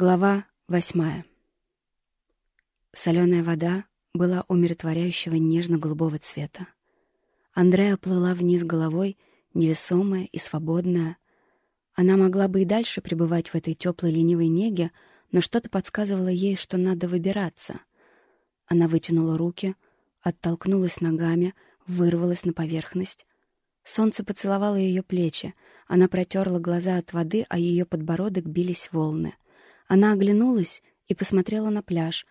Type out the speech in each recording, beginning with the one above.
Глава восьмая. Соленая вода была умиротворяющего нежно-голубого цвета. Андреа плыла вниз головой, невесомая и свободная. Она могла бы и дальше пребывать в этой теплой ленивой неге, но что-то подсказывало ей, что надо выбираться. Она вытянула руки, оттолкнулась ногами, вырвалась на поверхность. Солнце поцеловало ее плечи, она протерла глаза от воды, а ее подбородок бились волны — она оглянулась и посмотрела на пляж.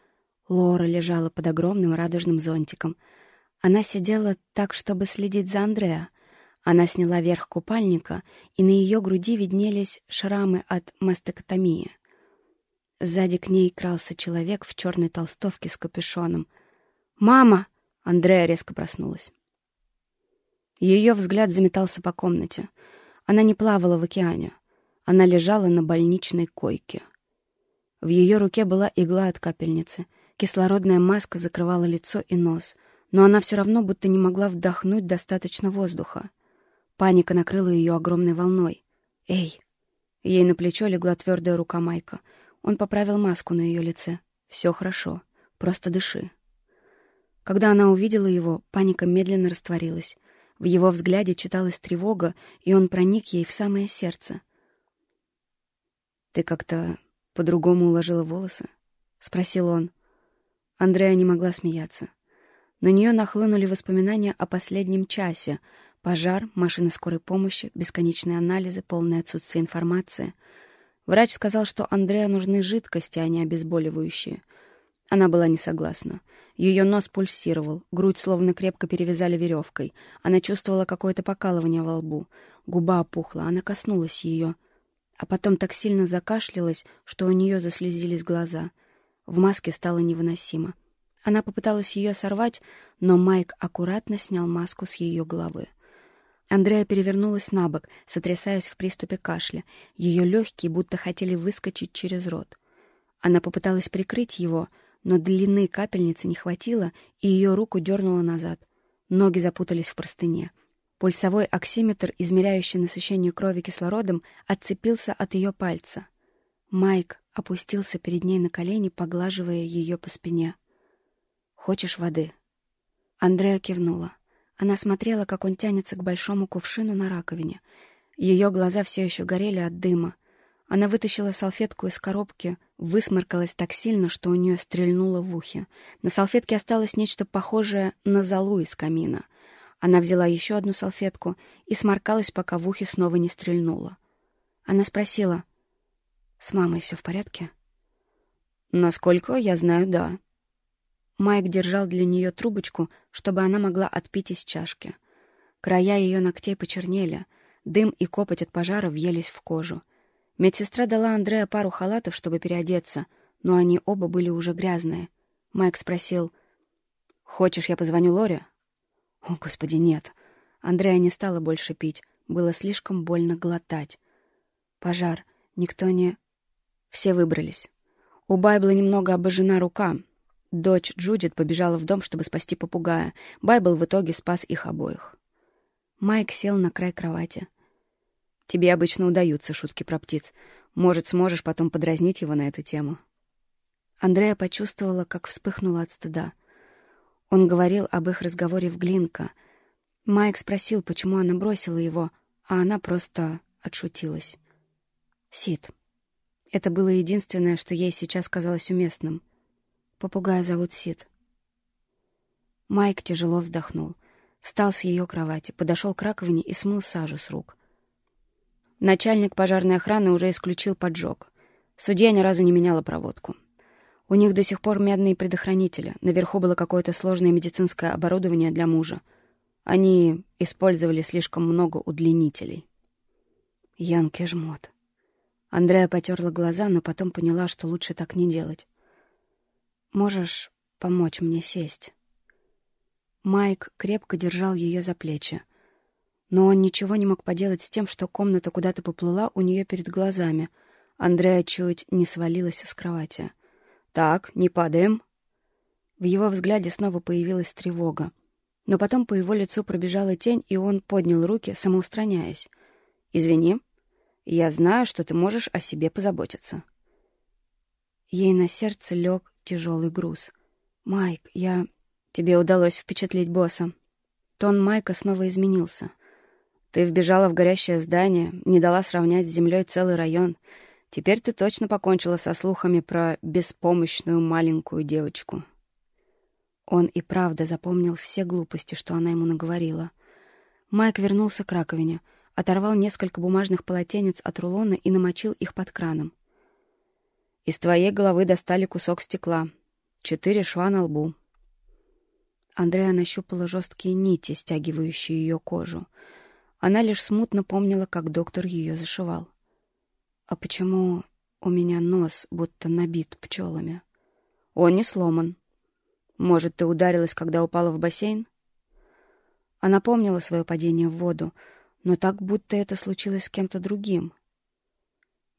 Лора лежала под огромным радужным зонтиком. Она сидела так, чтобы следить за Андреа. Она сняла верх купальника, и на ее груди виднелись шрамы от мастектомии. Сзади к ней крался человек в черной толстовке с капюшоном. «Мама!» — Андреа резко проснулась. Ее взгляд заметался по комнате. Она не плавала в океане. Она лежала на больничной койке. В ее руке была игла от капельницы. Кислородная маска закрывала лицо и нос, но она все равно будто не могла вдохнуть достаточно воздуха. Паника накрыла ее огромной волной. «Эй!» Ей на плечо легла твердая рука Майка. Он поправил маску на ее лице. «Все хорошо. Просто дыши». Когда она увидела его, паника медленно растворилась. В его взгляде читалась тревога, и он проник ей в самое сердце. «Ты как-то по-другому уложила волосы? Спросил он. Андрея не могла смеяться. На нее нахлынули воспоминания о последнем часе. Пожар, машины скорой помощи, бесконечные анализы, полное отсутствие информации. Врач сказал, что Андрея нужны жидкости, а не обезболивающие. Она была не согласна. Ее нос пульсировал, грудь словно крепко перевязали веревкой. Она чувствовала какое-то покалывание во лбу. Губа опухла, она коснулась ее — а потом так сильно закашлялась, что у нее заслезились глаза. В маске стало невыносимо. Она попыталась ее сорвать, но Майк аккуратно снял маску с ее головы. Андрея перевернулась на бок, сотрясаясь в приступе кашля. Ее легкие будто хотели выскочить через рот. Она попыталась прикрыть его, но длины капельницы не хватило, и ее руку дернуло назад. Ноги запутались в простыне — Пульсовой оксиметр, измеряющий насыщение крови кислородом, отцепился от ее пальца. Майк опустился перед ней на колени, поглаживая ее по спине. «Хочешь воды?» Андреа кивнула. Она смотрела, как он тянется к большому кувшину на раковине. Ее глаза все еще горели от дыма. Она вытащила салфетку из коробки, высморкалась так сильно, что у нее стрельнуло в ухе. На салфетке осталось нечто похожее на золу из камина — она взяла еще одну салфетку и сморкалась, пока в ухе снова не стрельнула. Она спросила, «С мамой все в порядке?» «Насколько я знаю, да». Майк держал для нее трубочку, чтобы она могла отпить из чашки. Края ее ногтей почернели, дым и копоть от пожара въелись в кожу. Медсестра дала Андреа пару халатов, чтобы переодеться, но они оба были уже грязные. Майк спросил, «Хочешь, я позвоню Лоре?» О, Господи, нет. Андрея не стала больше пить. Было слишком больно глотать. Пожар. Никто не... Все выбрались. У Байбла немного обожжена рука. Дочь Джудит побежала в дом, чтобы спасти попугая. Байбл в итоге спас их обоих. Майк сел на край кровати. «Тебе обычно удаются шутки про птиц. Может, сможешь потом подразнить его на эту тему?» Андрея почувствовала, как вспыхнула от стыда — он говорил об их разговоре в Глинка. Майк спросил, почему она бросила его, а она просто отшутилась. Сид. Это было единственное, что ей сейчас казалось уместным. Попугая зовут Сид. Майк тяжело вздохнул. Встал с ее кровати, подошел к раковине и смыл сажу с рук. Начальник пожарной охраны уже исключил поджог. Судья ни разу не меняла проводку. У них до сих пор медные предохранители. Наверху было какое-то сложное медицинское оборудование для мужа. Они использовали слишком много удлинителей. Янке жмот. Андрея потерла глаза, но потом поняла, что лучше так не делать. «Можешь помочь мне сесть?» Майк крепко держал ее за плечи. Но он ничего не мог поделать с тем, что комната куда-то поплыла у нее перед глазами. Андрея чуть не свалилась с кровати. «Так, не падаем». В его взгляде снова появилась тревога. Но потом по его лицу пробежала тень, и он поднял руки, самоустраняясь. «Извини, я знаю, что ты можешь о себе позаботиться». Ей на сердце лег тяжелый груз. «Майк, я...» «Тебе удалось впечатлить босса». Тон Майка снова изменился. «Ты вбежала в горящее здание, не дала сравнять с землей целый район. Теперь ты точно покончила со слухами про беспомощную маленькую девочку». Он и правда запомнил все глупости, что она ему наговорила. Майк вернулся к раковине, оторвал несколько бумажных полотенец от рулона и намочил их под краном. Из твоей головы достали кусок стекла. Четыре шва на лбу. Андреа нащупала жесткие нити, стягивающие ее кожу. Она лишь смутно помнила, как доктор ее зашивал. «А почему у меня нос будто набит пчелами?» «Он не сломан. Может, ты ударилась, когда упала в бассейн?» Она помнила свое падение в воду, но так будто это случилось с кем-то другим.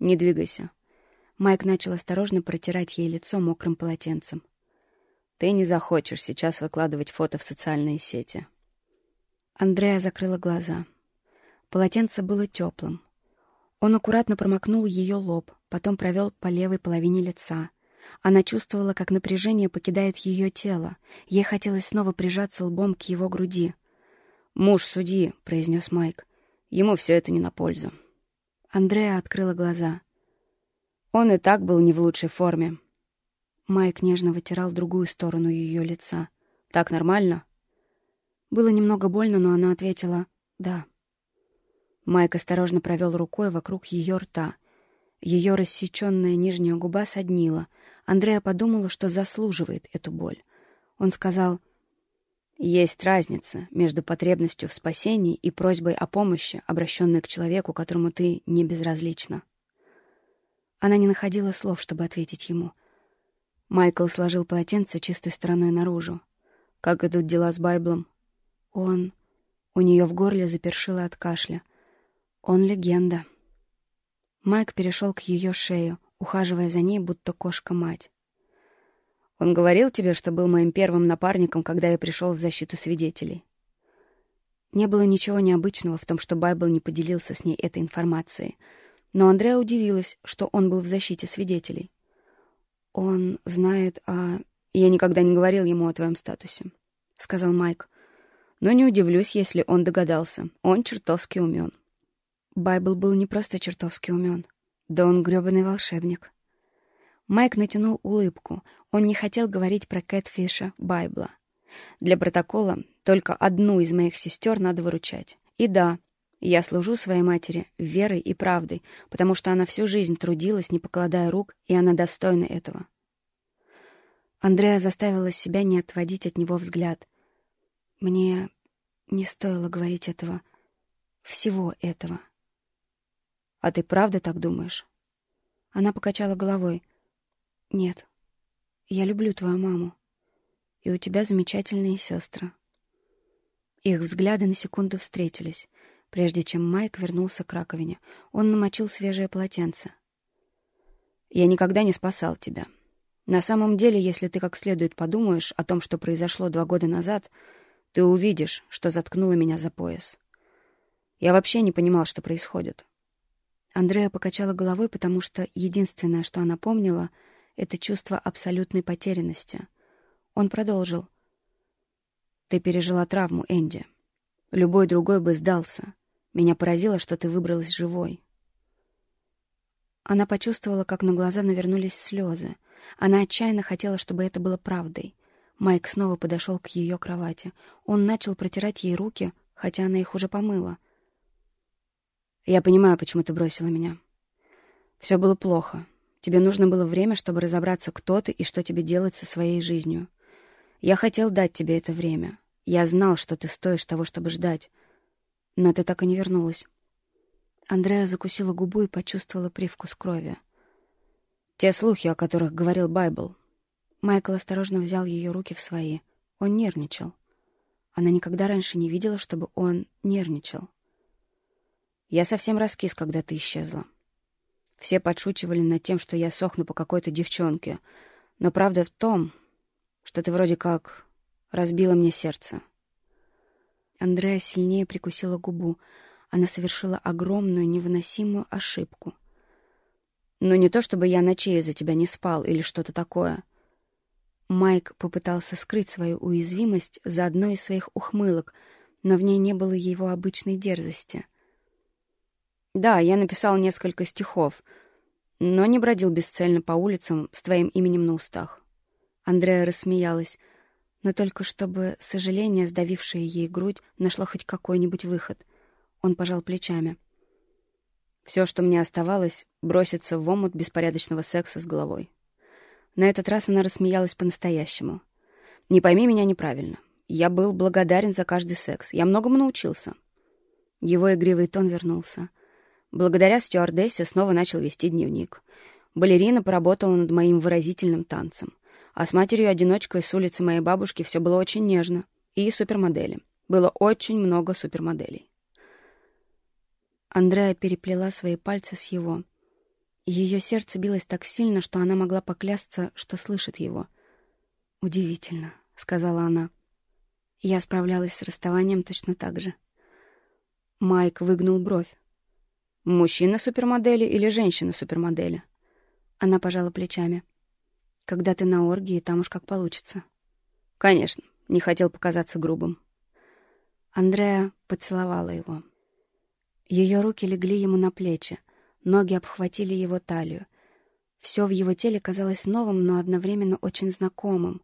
«Не двигайся. Майк начал осторожно протирать ей лицо мокрым полотенцем. «Ты не захочешь сейчас выкладывать фото в социальные сети». Андрея закрыла глаза. Полотенце было теплым. Он аккуратно промокнул ее лоб, потом провел по левой половине лица. Она чувствовала, как напряжение покидает ее тело. Ей хотелось снова прижаться лбом к его груди. «Муж судьи», — произнес Майк. «Ему все это не на пользу». Андрея открыла глаза. Он и так был не в лучшей форме. Майк нежно вытирал другую сторону ее лица. «Так нормально?» Было немного больно, но она ответила «да». Майк осторожно провел рукой вокруг ее рта. Ее рассеченная нижняя губа соднила. Андрея подумала, что заслуживает эту боль. Он сказал «Есть разница между потребностью в спасении и просьбой о помощи, обращенной к человеку, которому ты не безразлична». Она не находила слов, чтобы ответить ему. Майкл сложил полотенце чистой стороной наружу. «Как идут дела с Байблом?» «Он...» У нее в горле запершило от кашля. «Он легенда». Майк перешел к ее шею, ухаживая за ней, будто кошка-мать. «Он говорил тебе, что был моим первым напарником, когда я пришел в защиту свидетелей?» Не было ничего необычного в том, что Байбл не поделился с ней этой информацией — но Андреа удивилась, что он был в защите свидетелей. «Он знает о...» «Я никогда не говорил ему о твоем статусе», — сказал Майк. «Но не удивлюсь, если он догадался. Он чертовски умен». Байбл был не просто чертовски умен. Да он грёбаный волшебник. Майк натянул улыбку. Он не хотел говорить про Кэтфиша Байбла. Для протокола только одну из моих сестер надо выручать. И да, я служу своей матери верой и правдой, потому что она всю жизнь трудилась, не покладая рук, и она достойна этого. Андреа заставила себя не отводить от него взгляд. Мне не стоило говорить этого, всего этого. «А ты правда так думаешь?» Она покачала головой. «Нет, я люблю твою маму, и у тебя замечательные сестры». Их взгляды на секунду встретились. Прежде чем Майк вернулся к раковине, он намочил свежее полотенце. «Я никогда не спасал тебя. На самом деле, если ты как следует подумаешь о том, что произошло два года назад, ты увидишь, что заткнуло меня за пояс. Я вообще не понимал, что происходит». Андрея покачала головой, потому что единственное, что она помнила, — это чувство абсолютной потерянности. Он продолжил. «Ты пережила травму, Энди. Любой другой бы сдался. Меня поразило, что ты выбралась живой. Она почувствовала, как на глаза навернулись слезы. Она отчаянно хотела, чтобы это было правдой. Майк снова подошел к ее кровати. Он начал протирать ей руки, хотя она их уже помыла. «Я понимаю, почему ты бросила меня. Все было плохо. Тебе нужно было время, чтобы разобраться, кто ты и что тебе делать со своей жизнью. Я хотел дать тебе это время. Я знал, что ты стоишь того, чтобы ждать. Но ты так и не вернулась. Андреа закусила губу и почувствовала привкус крови. Те слухи, о которых говорил Байбл. Майкл осторожно взял ее руки в свои. Он нервничал. Она никогда раньше не видела, чтобы он нервничал. Я совсем раскис, когда ты исчезла. Все подшучивали над тем, что я сохну по какой-то девчонке. Но правда в том, что ты вроде как разбила мне сердце. Андреа сильнее прикусила губу. Она совершила огромную, невыносимую ошибку. Но не то, чтобы я ночей из-за тебя не спал или что-то такое. Майк попытался скрыть свою уязвимость за одной из своих ухмылок, но в ней не было его обычной дерзости. Да, я написал несколько стихов, но не бродил бесцельно по улицам с твоим именем на устах. Андреа рассмеялась, но только чтобы сожаление, сдавившее ей грудь, нашло хоть какой-нибудь выход. Он пожал плечами. Все, что мне оставалось, броситься в омут беспорядочного секса с головой. На этот раз она рассмеялась по-настоящему. «Не пойми меня неправильно. Я был благодарен за каждый секс. Я многому научился». Его игривый тон вернулся. Благодаря стюардессе снова начал вести дневник. Балерина поработала над моим выразительным танцем. А с матерью-одиночкой с улицы моей бабушки все было очень нежно. И супермодели. Было очень много супермоделей. Андреа переплела свои пальцы с его. Ее сердце билось так сильно, что она могла поклясться, что слышит его. «Удивительно», — сказала она. Я справлялась с расставанием точно так же. Майк выгнул бровь. «Мужчина-супермодели или женщина-супермодели?» Она пожала плечами. Когда ты на оргии, там уж как получится. Конечно, не хотел показаться грубым. Андреа поцеловала его. Ее руки легли ему на плечи, ноги обхватили его талию. Все в его теле казалось новым, но одновременно очень знакомым.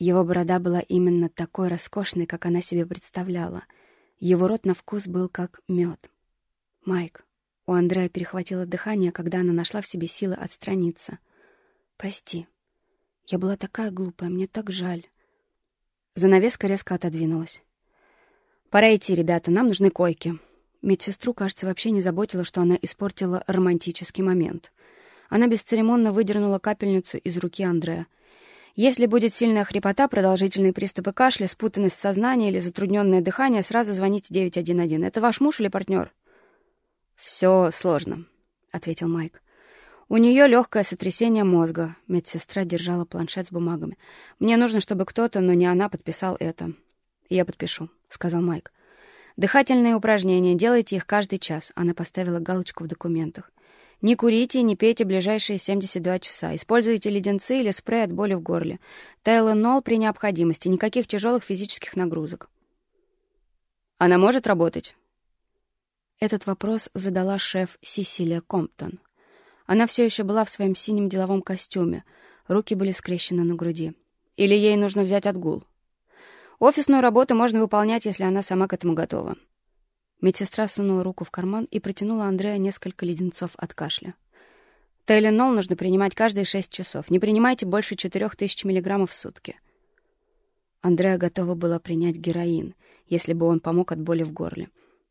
Его борода была именно такой роскошной, как она себе представляла. Его рот на вкус был как мед. «Майк». У Андрея перехватило дыхание, когда она нашла в себе силы отстраниться. Прости. Я была такая глупая, мне так жаль. Занавеска резко отодвинулась. Пора идти, ребята, нам нужны койки. Медсестру, кажется, вообще не заботила, что она испортила романтический момент. Она бесцеремонно выдернула капельницу из руки Андрея. Если будет сильная хрипота, продолжительные приступы кашля, спутанность сознания или затрудненное дыхание, сразу звоните 911. Это ваш муж или партнер? «Все сложно», — ответил Майк. «У нее легкое сотрясение мозга», — медсестра держала планшет с бумагами. «Мне нужно, чтобы кто-то, но не она, подписал это». «Я подпишу», — сказал Майк. «Дыхательные упражнения. Делайте их каждый час». Она поставила галочку в документах. «Не курите и не пейте ближайшие 72 часа. Используйте леденцы или спрей от боли в горле. Тайленол при необходимости. Никаких тяжелых физических нагрузок». «Она может работать?» Этот вопрос задала шеф Сисилия Комптон. Она все еще была в своем синем деловом костюме, руки были скрещены на груди. Или ей нужно взять отгул. Офисную работу можно выполнять, если она сама к этому готова. Медсестра сунула руку в карман и протянула Андрея несколько леденцов от кашля. Тайленол нужно принимать каждые шесть часов. Не принимайте больше четырех тысяч миллиграммов в сутки. Андрея готова была принять героин, если бы он помог от боли в горле.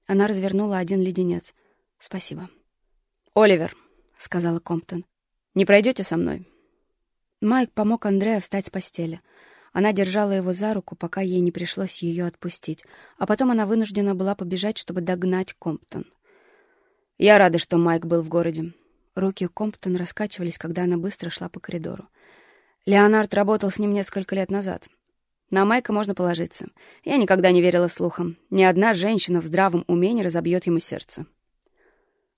Она развернула один леденец. «Спасибо». «Оливер», — сказала Комптон. «Не пройдете со мной?» Майк помог Андреа встать с постели. Она держала его за руку, пока ей не пришлось ее отпустить, а потом она вынуждена была побежать, чтобы догнать Комптон. «Я рада, что Майк был в городе». Руки Комптон раскачивались, когда она быстро шла по коридору. Леонард работал с ним несколько лет назад. На Майка можно положиться. Я никогда не верила слухам. Ни одна женщина в здравом уме не разобьет ему сердце.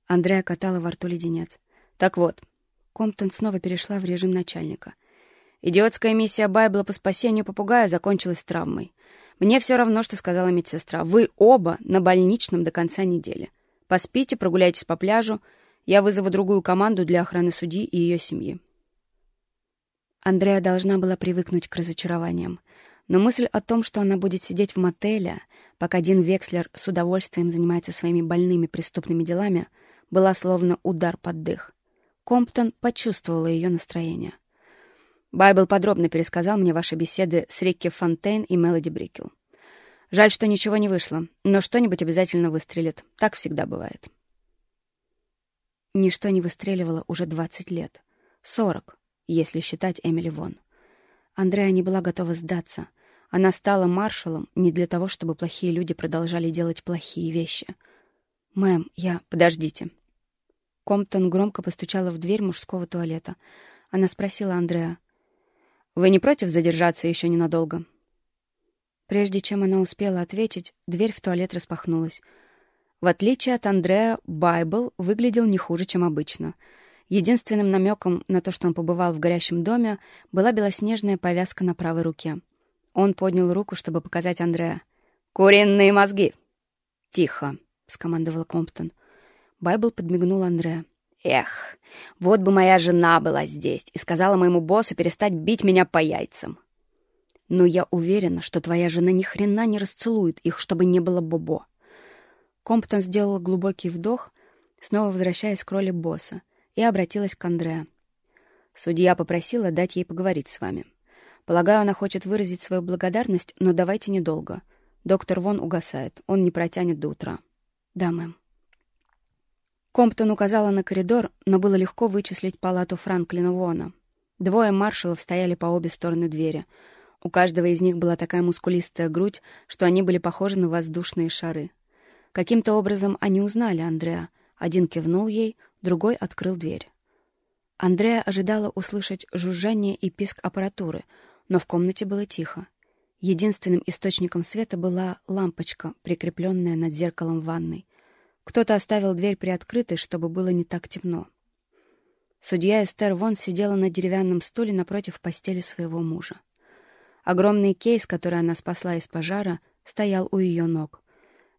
Андрея катала во рту леденец. Так вот, Комптон снова перешла в режим начальника. Идиотская миссия Байбла по спасению попугая закончилась травмой. Мне все равно, что сказала медсестра. Вы оба на больничном до конца недели. Поспите, прогуляйтесь по пляжу. Я вызову другую команду для охраны судьи и ее семьи. Андрея должна была привыкнуть к разочарованиям. Но мысль о том, что она будет сидеть в мотеле, пока Дин Векслер с удовольствием занимается своими больными преступными делами, была словно удар под дых. Комптон почувствовала ее настроение. Байбл подробно пересказал мне ваши беседы с Рикки Фонтейн и Мелоди Брикел. Жаль, что ничего не вышло, но что-нибудь обязательно выстрелит. Так всегда бывает. Ничто не выстреливало уже 20 лет. 40, если считать Эмили Вон. Андрея не была готова сдаться. Она стала маршалом не для того, чтобы плохие люди продолжали делать плохие вещи. «Мэм, я... Подождите», Комптон громко постучала в дверь мужского туалета. Она спросила Андреа. «Вы не против задержаться еще ненадолго?» Прежде чем она успела ответить, дверь в туалет распахнулась. В отличие от Андреа, Байбл выглядел не хуже, чем обычно. Единственным намеком на то, что он побывал в горящем доме, была белоснежная повязка на правой руке. Он поднял руку, чтобы показать Андреа. «Куриные мозги!» «Тихо!» — скомандовал Комптон. Байбл подмигнул Андреа. «Эх, вот бы моя жена была здесь и сказала моему боссу перестать бить меня по яйцам!» «Но я уверена, что твоя жена ни хрена не расцелует их, чтобы не было бобо!» Комптон сделал глубокий вдох, снова возвращаясь к роли босса и обратилась к Андреа. Судья попросила дать ей поговорить с вами. Полагаю, она хочет выразить свою благодарность, но давайте недолго. Доктор Вон угасает, он не протянет до утра. Да, мэм. Комптон указала на коридор, но было легко вычислить палату Франклина Вона. Двое маршалов стояли по обе стороны двери. У каждого из них была такая мускулистая грудь, что они были похожи на воздушные шары. Каким-то образом они узнали Андреа. Один кивнул ей, другой открыл дверь. Андреа ожидала услышать жужжание и писк аппаратуры, но в комнате было тихо. Единственным источником света была лампочка, прикрепленная над зеркалом в ванной. Кто-то оставил дверь приоткрытой, чтобы было не так темно. Судья Эстер Вон сидела на деревянном стуле напротив постели своего мужа. Огромный кейс, который она спасла из пожара, стоял у ее ног.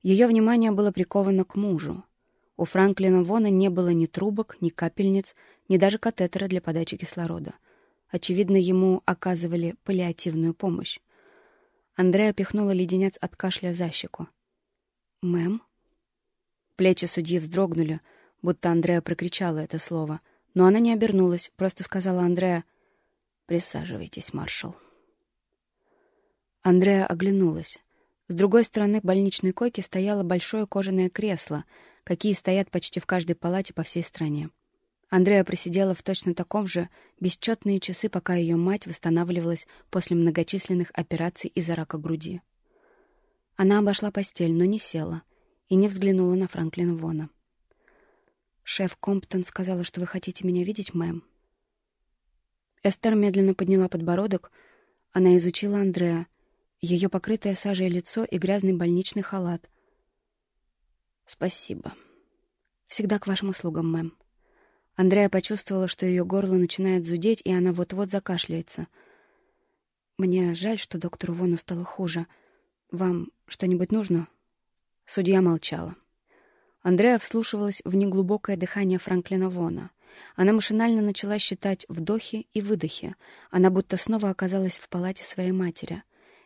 Ее внимание было приковано к мужу. У Франклина Вона не было ни трубок, ни капельниц, ни даже катетера для подачи кислорода. Очевидно, ему оказывали паллиативную помощь. Андрея пихнула леденец от кашля за щеку. «Мэм?» Плечи судьи вздрогнули, будто Андрея прокричала это слово. Но она не обернулась, просто сказала Андрея «Присаживайтесь, маршал». Андрея оглянулась. С другой стороны больничной койки стояло большое кожаное кресло — какие стоят почти в каждой палате по всей стране. Андреа просидела в точно таком же бесчетные часы, пока ее мать восстанавливалась после многочисленных операций из-за рака груди. Она обошла постель, но не села и не взглянула на Франклина Вона. «Шеф Комптон сказала, что вы хотите меня видеть, мэм». Эстер медленно подняла подбородок. Она изучила Андреа, ее покрытое сажей лицо и грязный больничный халат — «Спасибо. Всегда к вашим услугам, мэм». Андрея почувствовала, что ее горло начинает зудеть, и она вот-вот закашляется. «Мне жаль, что доктору Вону стало хуже. Вам что-нибудь нужно?» Судья молчала. Андрея вслушивалась в неглубокое дыхание Франклина Вона. Она машинально начала считать вдохи и выдохи. Она будто снова оказалась в палате своей матери.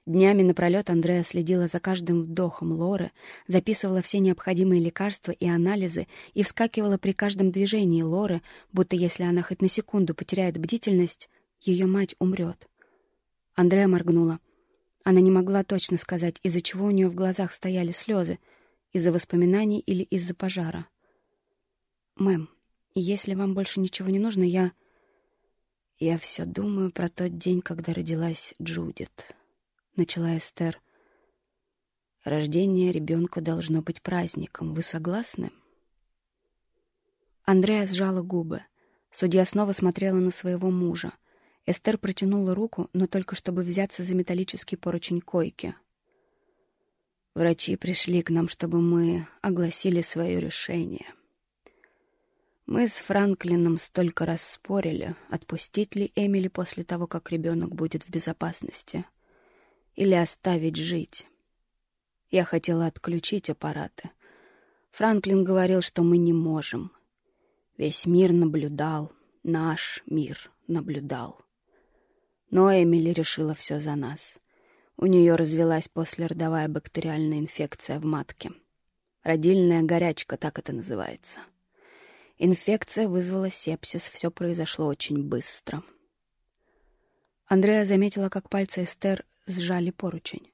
Днями напролет Андреа следила за каждым вдохом Лоры, записывала все необходимые лекарства и анализы и вскакивала при каждом движении Лоры, будто если она хоть на секунду потеряет бдительность, ее мать умрет. Андреа моргнула. Она не могла точно сказать, из-за чего у нее в глазах стояли слезы, из-за воспоминаний или из-за пожара. «Мэм, если вам больше ничего не нужно, я...» «Я все думаю про тот день, когда родилась Джудит», — начала Эстер. «Рождение ребенка должно быть праздником. Вы согласны?» Андрея сжала губы. Судья снова смотрела на своего мужа. Эстер протянула руку, но только чтобы взяться за металлический поручень койки. «Врачи пришли к нам, чтобы мы огласили свое решение. Мы с Франклином столько раз спорили, отпустить ли Эмили после того, как ребенок будет в безопасности» или оставить жить. Я хотела отключить аппараты. Франклин говорил, что мы не можем. Весь мир наблюдал, наш мир наблюдал. Но Эмили решила все за нас. У нее развелась послеродовая бактериальная инфекция в матке. Родильная горячка, так это называется. Инфекция вызвала сепсис, все произошло очень быстро. Андреа заметила, как пальцы Эстер сжали поручень.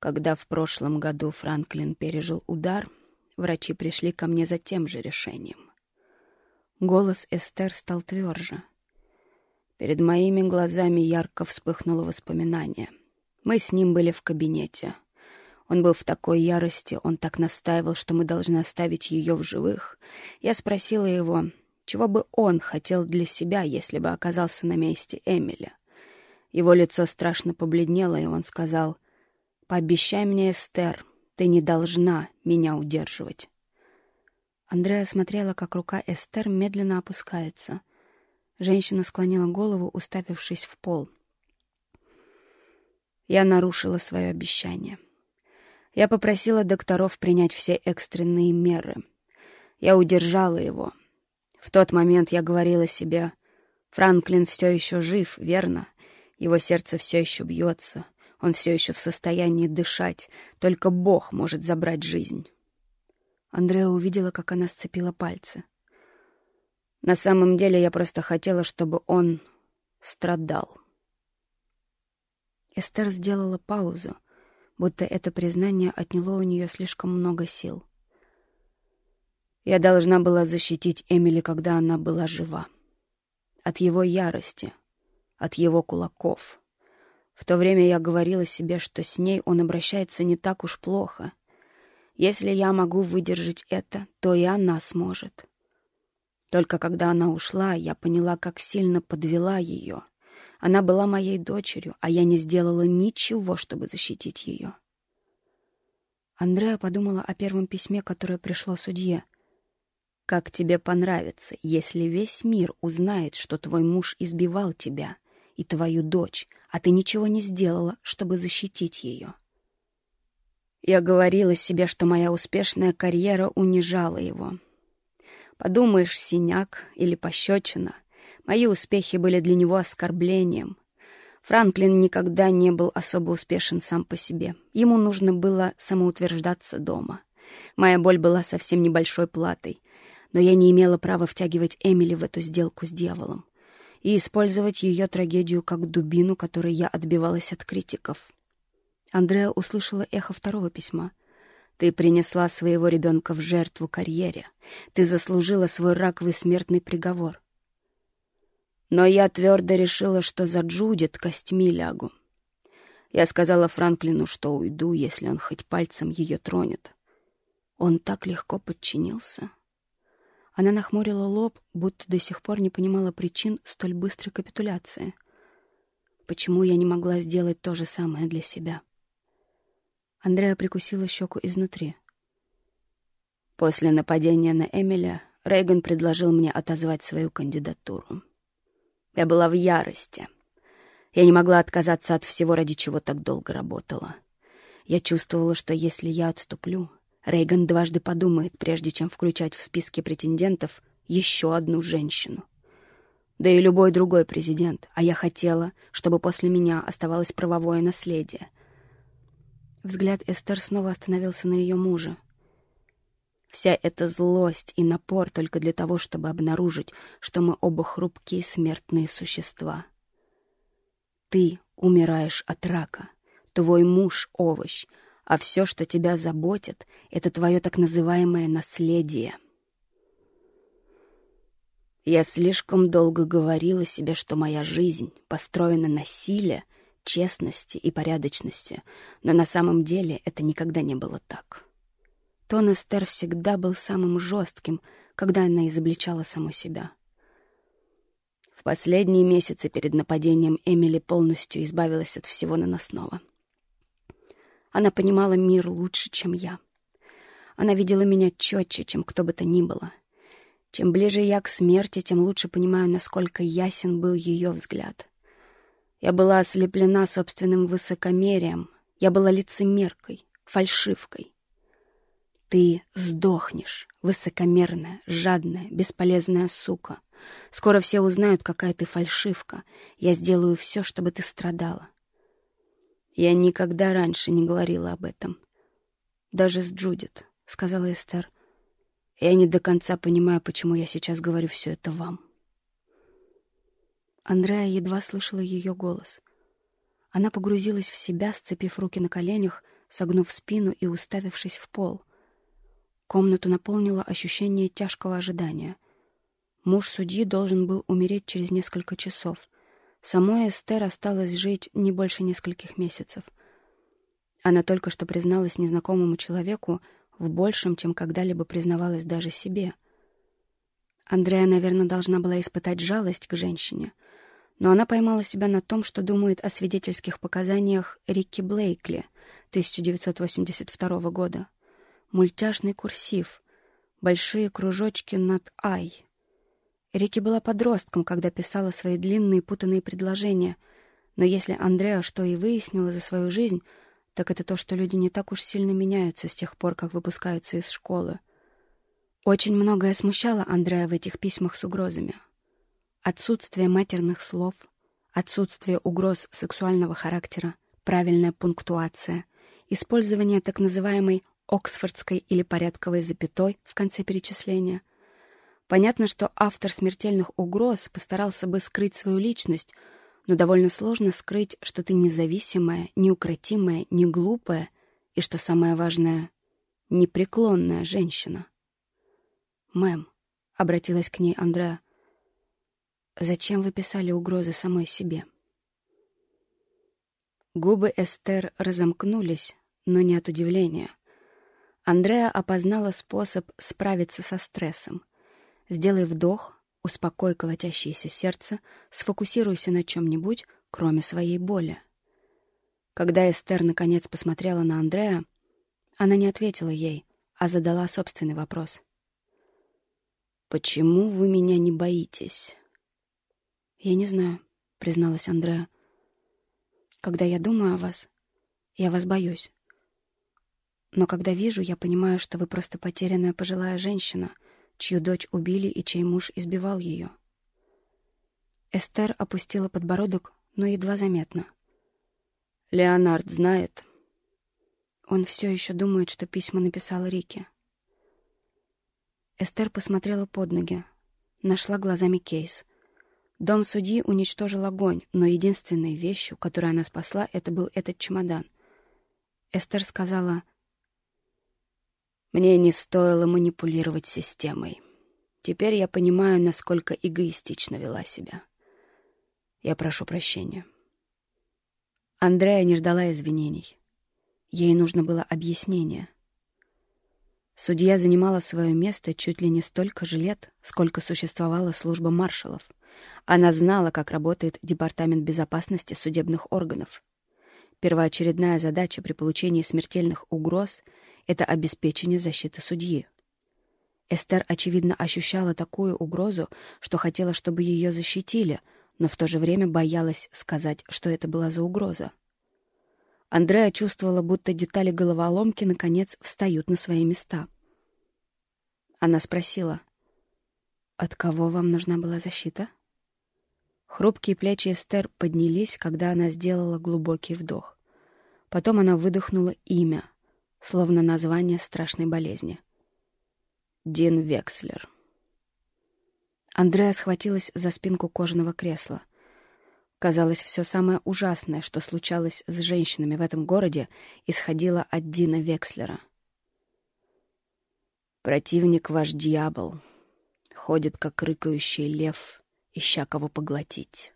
Когда в прошлом году Франклин пережил удар, врачи пришли ко мне за тем же решением. Голос Эстер стал тверже. Перед моими глазами ярко вспыхнуло воспоминание. Мы с ним были в кабинете. Он был в такой ярости, он так настаивал, что мы должны оставить ее в живых. Я спросила его, чего бы он хотел для себя, если бы оказался на месте Эмиля. Его лицо страшно побледнело, и он сказал, «Пообещай мне, Эстер, ты не должна меня удерживать». Андреа смотрела, как рука Эстер медленно опускается. Женщина склонила голову, уставившись в пол. Я нарушила свое обещание. Я попросила докторов принять все экстренные меры. Я удержала его. В тот момент я говорила себе, Франклин все еще жив, верно? Его сердце все еще бьется. Он все еще в состоянии дышать. Только Бог может забрать жизнь. Андреа увидела, как она сцепила пальцы. На самом деле я просто хотела, чтобы он страдал. Эстер сделала паузу, будто это признание отняло у нее слишком много сил. Я должна была защитить Эмили, когда она была жива. От его ярости, от его кулаков. В то время я говорила себе, что с ней он обращается не так уж плохо. Если я могу выдержать это, то и она сможет. Только когда она ушла, я поняла, как сильно подвела ее. Она была моей дочерью, а я не сделала ничего, чтобы защитить ее. Андреа подумала о первом письме, которое пришло судье. «Как тебе понравится, если весь мир узнает, что твой муж избивал тебя и твою дочь, а ты ничего не сделала, чтобы защитить ее?» Я говорила себе, что моя успешная карьера унижала его, Подумаешь, синяк или пощечина. Мои успехи были для него оскорблением. Франклин никогда не был особо успешен сам по себе. Ему нужно было самоутверждаться дома. Моя боль была совсем небольшой платой, но я не имела права втягивать Эмили в эту сделку с дьяволом и использовать ее трагедию как дубину, которой я отбивалась от критиков. Андреа услышала эхо второго письма. Ты принесла своего ребенка в жертву карьере. Ты заслужила свой раковый смертный приговор. Но я твердо решила, что за Джудит костьми лягу. Я сказала Франклину, что уйду, если он хоть пальцем ее тронет. Он так легко подчинился. Она нахмурила лоб, будто до сих пор не понимала причин столь быстрой капитуляции. Почему я не могла сделать то же самое для себя? — Андреа прикусила щеку изнутри. После нападения на Эмиля Рейган предложил мне отозвать свою кандидатуру. Я была в ярости. Я не могла отказаться от всего, ради чего так долго работала. Я чувствовала, что если я отступлю, Рейган дважды подумает, прежде чем включать в списки претендентов еще одну женщину. Да и любой другой президент. А я хотела, чтобы после меня оставалось правовое наследие — Взгляд Эстер снова остановился на ее муже. Вся эта злость и напор только для того, чтобы обнаружить, что мы оба хрупкие смертные существа. Ты умираешь от рака, твой муж — овощ, а все, что тебя заботит, — это твое так называемое наследие. Я слишком долго говорила себе, что моя жизнь построена на силе — честности и порядочности, но на самом деле это никогда не было так. Тон Эстер всегда был самым жестким, когда она изобличала саму себя. В последние месяцы перед нападением Эмили полностью избавилась от всего наносного. Она понимала мир лучше, чем я. Она видела меня четче, чем кто бы то ни было. Чем ближе я к смерти, тем лучше понимаю, насколько ясен был ее взгляд. Я была ослеплена собственным высокомерием. Я была лицемеркой, фальшивкой. Ты сдохнешь, высокомерная, жадная, бесполезная сука. Скоро все узнают, какая ты фальшивка. Я сделаю все, чтобы ты страдала. Я никогда раньше не говорила об этом. Даже с Джудит, — сказала Эстер. Я не до конца понимаю, почему я сейчас говорю все это вам. Андреа едва слышала ее голос. Она погрузилась в себя, сцепив руки на коленях, согнув спину и уставившись в пол. Комнату наполнило ощущение тяжкого ожидания. Муж судьи должен был умереть через несколько часов. Самой Эстер осталось жить не больше нескольких месяцев. Она только что призналась незнакомому человеку в большем, чем когда-либо признавалась даже себе. Андреа, наверное, должна была испытать жалость к женщине — но она поймала себя на том, что думает о свидетельских показаниях Рикки Блейкли 1982 года. Мультяшный курсив. большие кружочки над «ай». Рики была подростком, когда писала свои длинные путанные предложения, но если Андреа что и выяснила за свою жизнь, так это то, что люди не так уж сильно меняются с тех пор, как выпускаются из школы. Очень многое смущало Андрея в этих письмах с угрозами. Отсутствие матерных слов, отсутствие угроз сексуального характера, правильная пунктуация, использование так называемой оксфордской или порядковой запятой в конце перечисления. Понятно, что автор смертельных угроз постарался бы скрыть свою личность, но довольно сложно скрыть, что ты независимая, неукротимая, не глупая и, что самое важное, непреклонная женщина. «Мэм», — обратилась к ней Андреа, — «зачем вы писали угрозы самой себе?» Губы Эстер разомкнулись, но не от удивления. Андреа опознала способ справиться со стрессом. Сделай вдох, успокой колотящееся сердце, сфокусируйся на чем-нибудь, кроме своей боли. Когда Эстер наконец посмотрела на Андреа, она не ответила ей, а задала собственный вопрос. «Почему вы меня не боитесь?» «Я не знаю», — призналась Андреа. Когда я думаю о вас, я вас боюсь. Но когда вижу, я понимаю, что вы просто потерянная пожилая женщина, чью дочь убили и чей муж избивал ее. Эстер опустила подбородок, но едва заметно. «Леонард знает». Он все еще думает, что письма написал Рике. Эстер посмотрела под ноги, нашла глазами кейс. Дом судьи уничтожил огонь, но единственной вещью, которую она спасла, это был этот чемодан. Эстер сказала, «Мне не стоило манипулировать системой. Теперь я понимаю, насколько эгоистично вела себя. Я прошу прощения». Андрея не ждала извинений. Ей нужно было объяснение — Судья занимала свое место чуть ли не столько же лет, сколько существовала служба маршалов. Она знала, как работает Департамент безопасности судебных органов. Первоочередная задача при получении смертельных угроз — это обеспечение защиты судьи. Эстер, очевидно, ощущала такую угрозу, что хотела, чтобы ее защитили, но в то же время боялась сказать, что это была за угроза. Андреа чувствовала, будто детали головоломки, наконец, встают на свои места. Она спросила, «От кого вам нужна была защита?» Хрупкие плечи Эстер поднялись, когда она сделала глубокий вдох. Потом она выдохнула имя, словно название страшной болезни. Дин Векслер. Андреа схватилась за спинку кожаного кресла. Казалось, все самое ужасное, что случалось с женщинами в этом городе, исходило от Дина Векслера. Противник ваш дьявол. Ходит, как рыкающий лев, ища кого поглотить.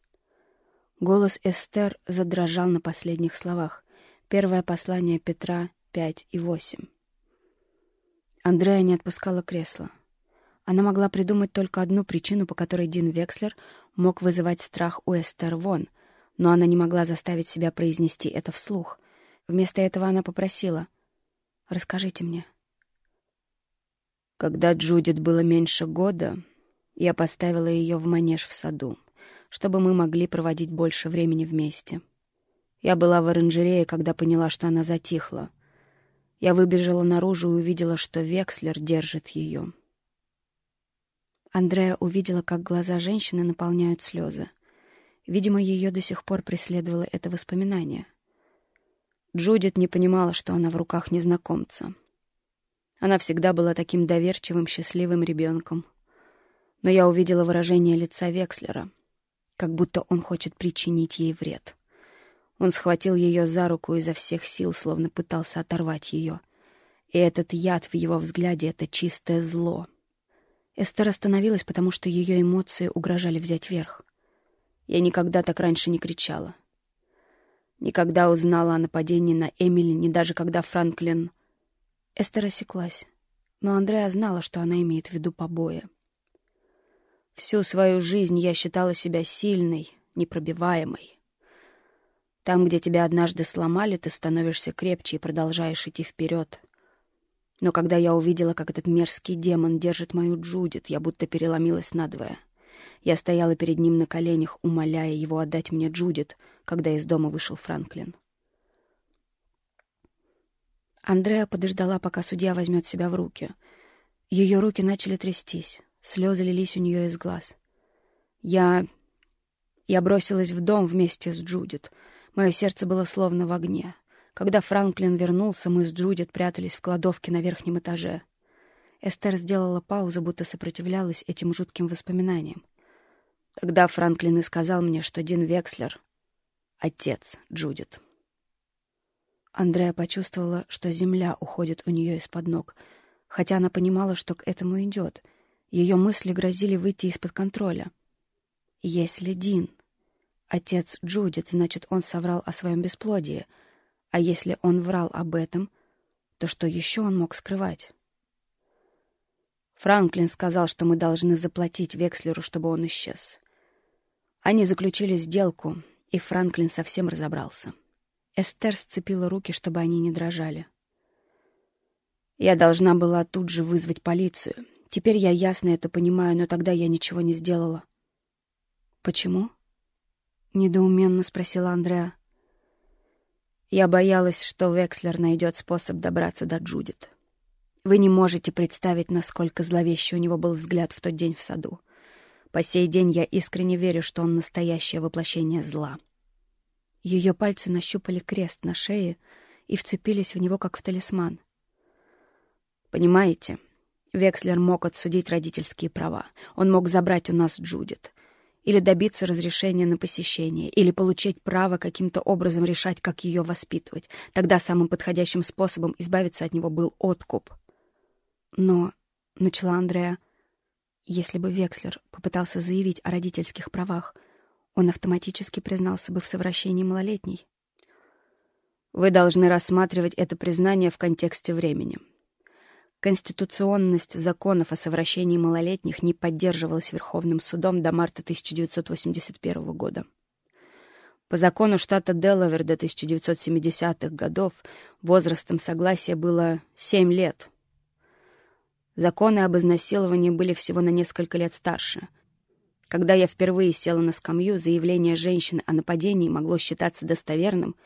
Голос Эстер задрожал на последних словах. Первое послание Петра 5 и 8. Андрея не отпускала кресло. Она могла придумать только одну причину, по которой Дин Векслер мог вызывать страх у Эстер Вон, но она не могла заставить себя произнести это вслух. Вместо этого она попросила «Расскажите мне». Когда Джудит было меньше года, я поставила ее в манеж в саду, чтобы мы могли проводить больше времени вместе. Я была в оранжерее, когда поняла, что она затихла. Я выбежала наружу и увидела, что Векслер держит ее. Андрея увидела, как глаза женщины наполняют слезы. Видимо, ее до сих пор преследовало это воспоминание. Джудит не понимала, что она в руках незнакомца. Она всегда была таким доверчивым, счастливым ребенком. Но я увидела выражение лица Векслера, как будто он хочет причинить ей вред. Он схватил ее за руку изо всех сил, словно пытался оторвать ее. И этот яд в его взгляде — это чистое зло — Эстер остановилась, потому что ее эмоции угрожали взять верх. Я никогда так раньше не кричала. Никогда узнала о нападении на Эмили, не даже когда Франклин... Эстер осеклась, но Андреа знала, что она имеет в виду побои. Всю свою жизнь я считала себя сильной, непробиваемой. Там, где тебя однажды сломали, ты становишься крепче и продолжаешь идти вперед. Но когда я увидела, как этот мерзкий демон держит мою Джудит, я будто переломилась надвое. Я стояла перед ним на коленях, умоляя его отдать мне Джудит, когда из дома вышел Франклин. Андреа подождала, пока судья возьмет себя в руки. Ее руки начали трястись, слезы лились у нее из глаз. Я... Я бросилась в дом вместе с Джудит. Мое сердце было словно в огне. Когда Франклин вернулся, мы с Джудит прятались в кладовке на верхнем этаже. Эстер сделала паузу, будто сопротивлялась этим жутким воспоминаниям. Тогда Франклин и сказал мне, что Дин Векслер — отец Джудит. Андрея почувствовала, что земля уходит у нее из-под ног, хотя она понимала, что к этому идет. Ее мысли грозили выйти из-под контроля. Если Дин — отец Джудит, значит, он соврал о своем бесплодии, а если он врал об этом, то что еще он мог скрывать? Франклин сказал, что мы должны заплатить Векслеру, чтобы он исчез. Они заключили сделку, и Франклин совсем разобрался. Эстер сцепила руки, чтобы они не дрожали. Я должна была тут же вызвать полицию. Теперь я ясно это понимаю, но тогда я ничего не сделала. «Почему?» — недоуменно спросила Андреа. Я боялась, что Векслер найдет способ добраться до Джудит. Вы не можете представить, насколько зловещий у него был взгляд в тот день в саду. По сей день я искренне верю, что он настоящее воплощение зла. Ее пальцы нащупали крест на шее и вцепились в него, как в талисман. Понимаете, Векслер мог отсудить родительские права. Он мог забрать у нас Джудит. Или добиться разрешения на посещение, или получить право каким-то образом решать, как ее воспитывать. Тогда самым подходящим способом избавиться от него был откуп. Но, — начала Андреа, если бы Векслер попытался заявить о родительских правах, он автоматически признался бы в совращении малолетней. Вы должны рассматривать это признание в контексте времени. Конституционность законов о совращении малолетних не поддерживалась Верховным судом до марта 1981 года. По закону штата Делавер до 1970-х годов возрастом согласия было 7 лет — Законы об изнасиловании были всего на несколько лет старше. Когда я впервые села на скамью, заявление женщины о нападении могло считаться достоверным,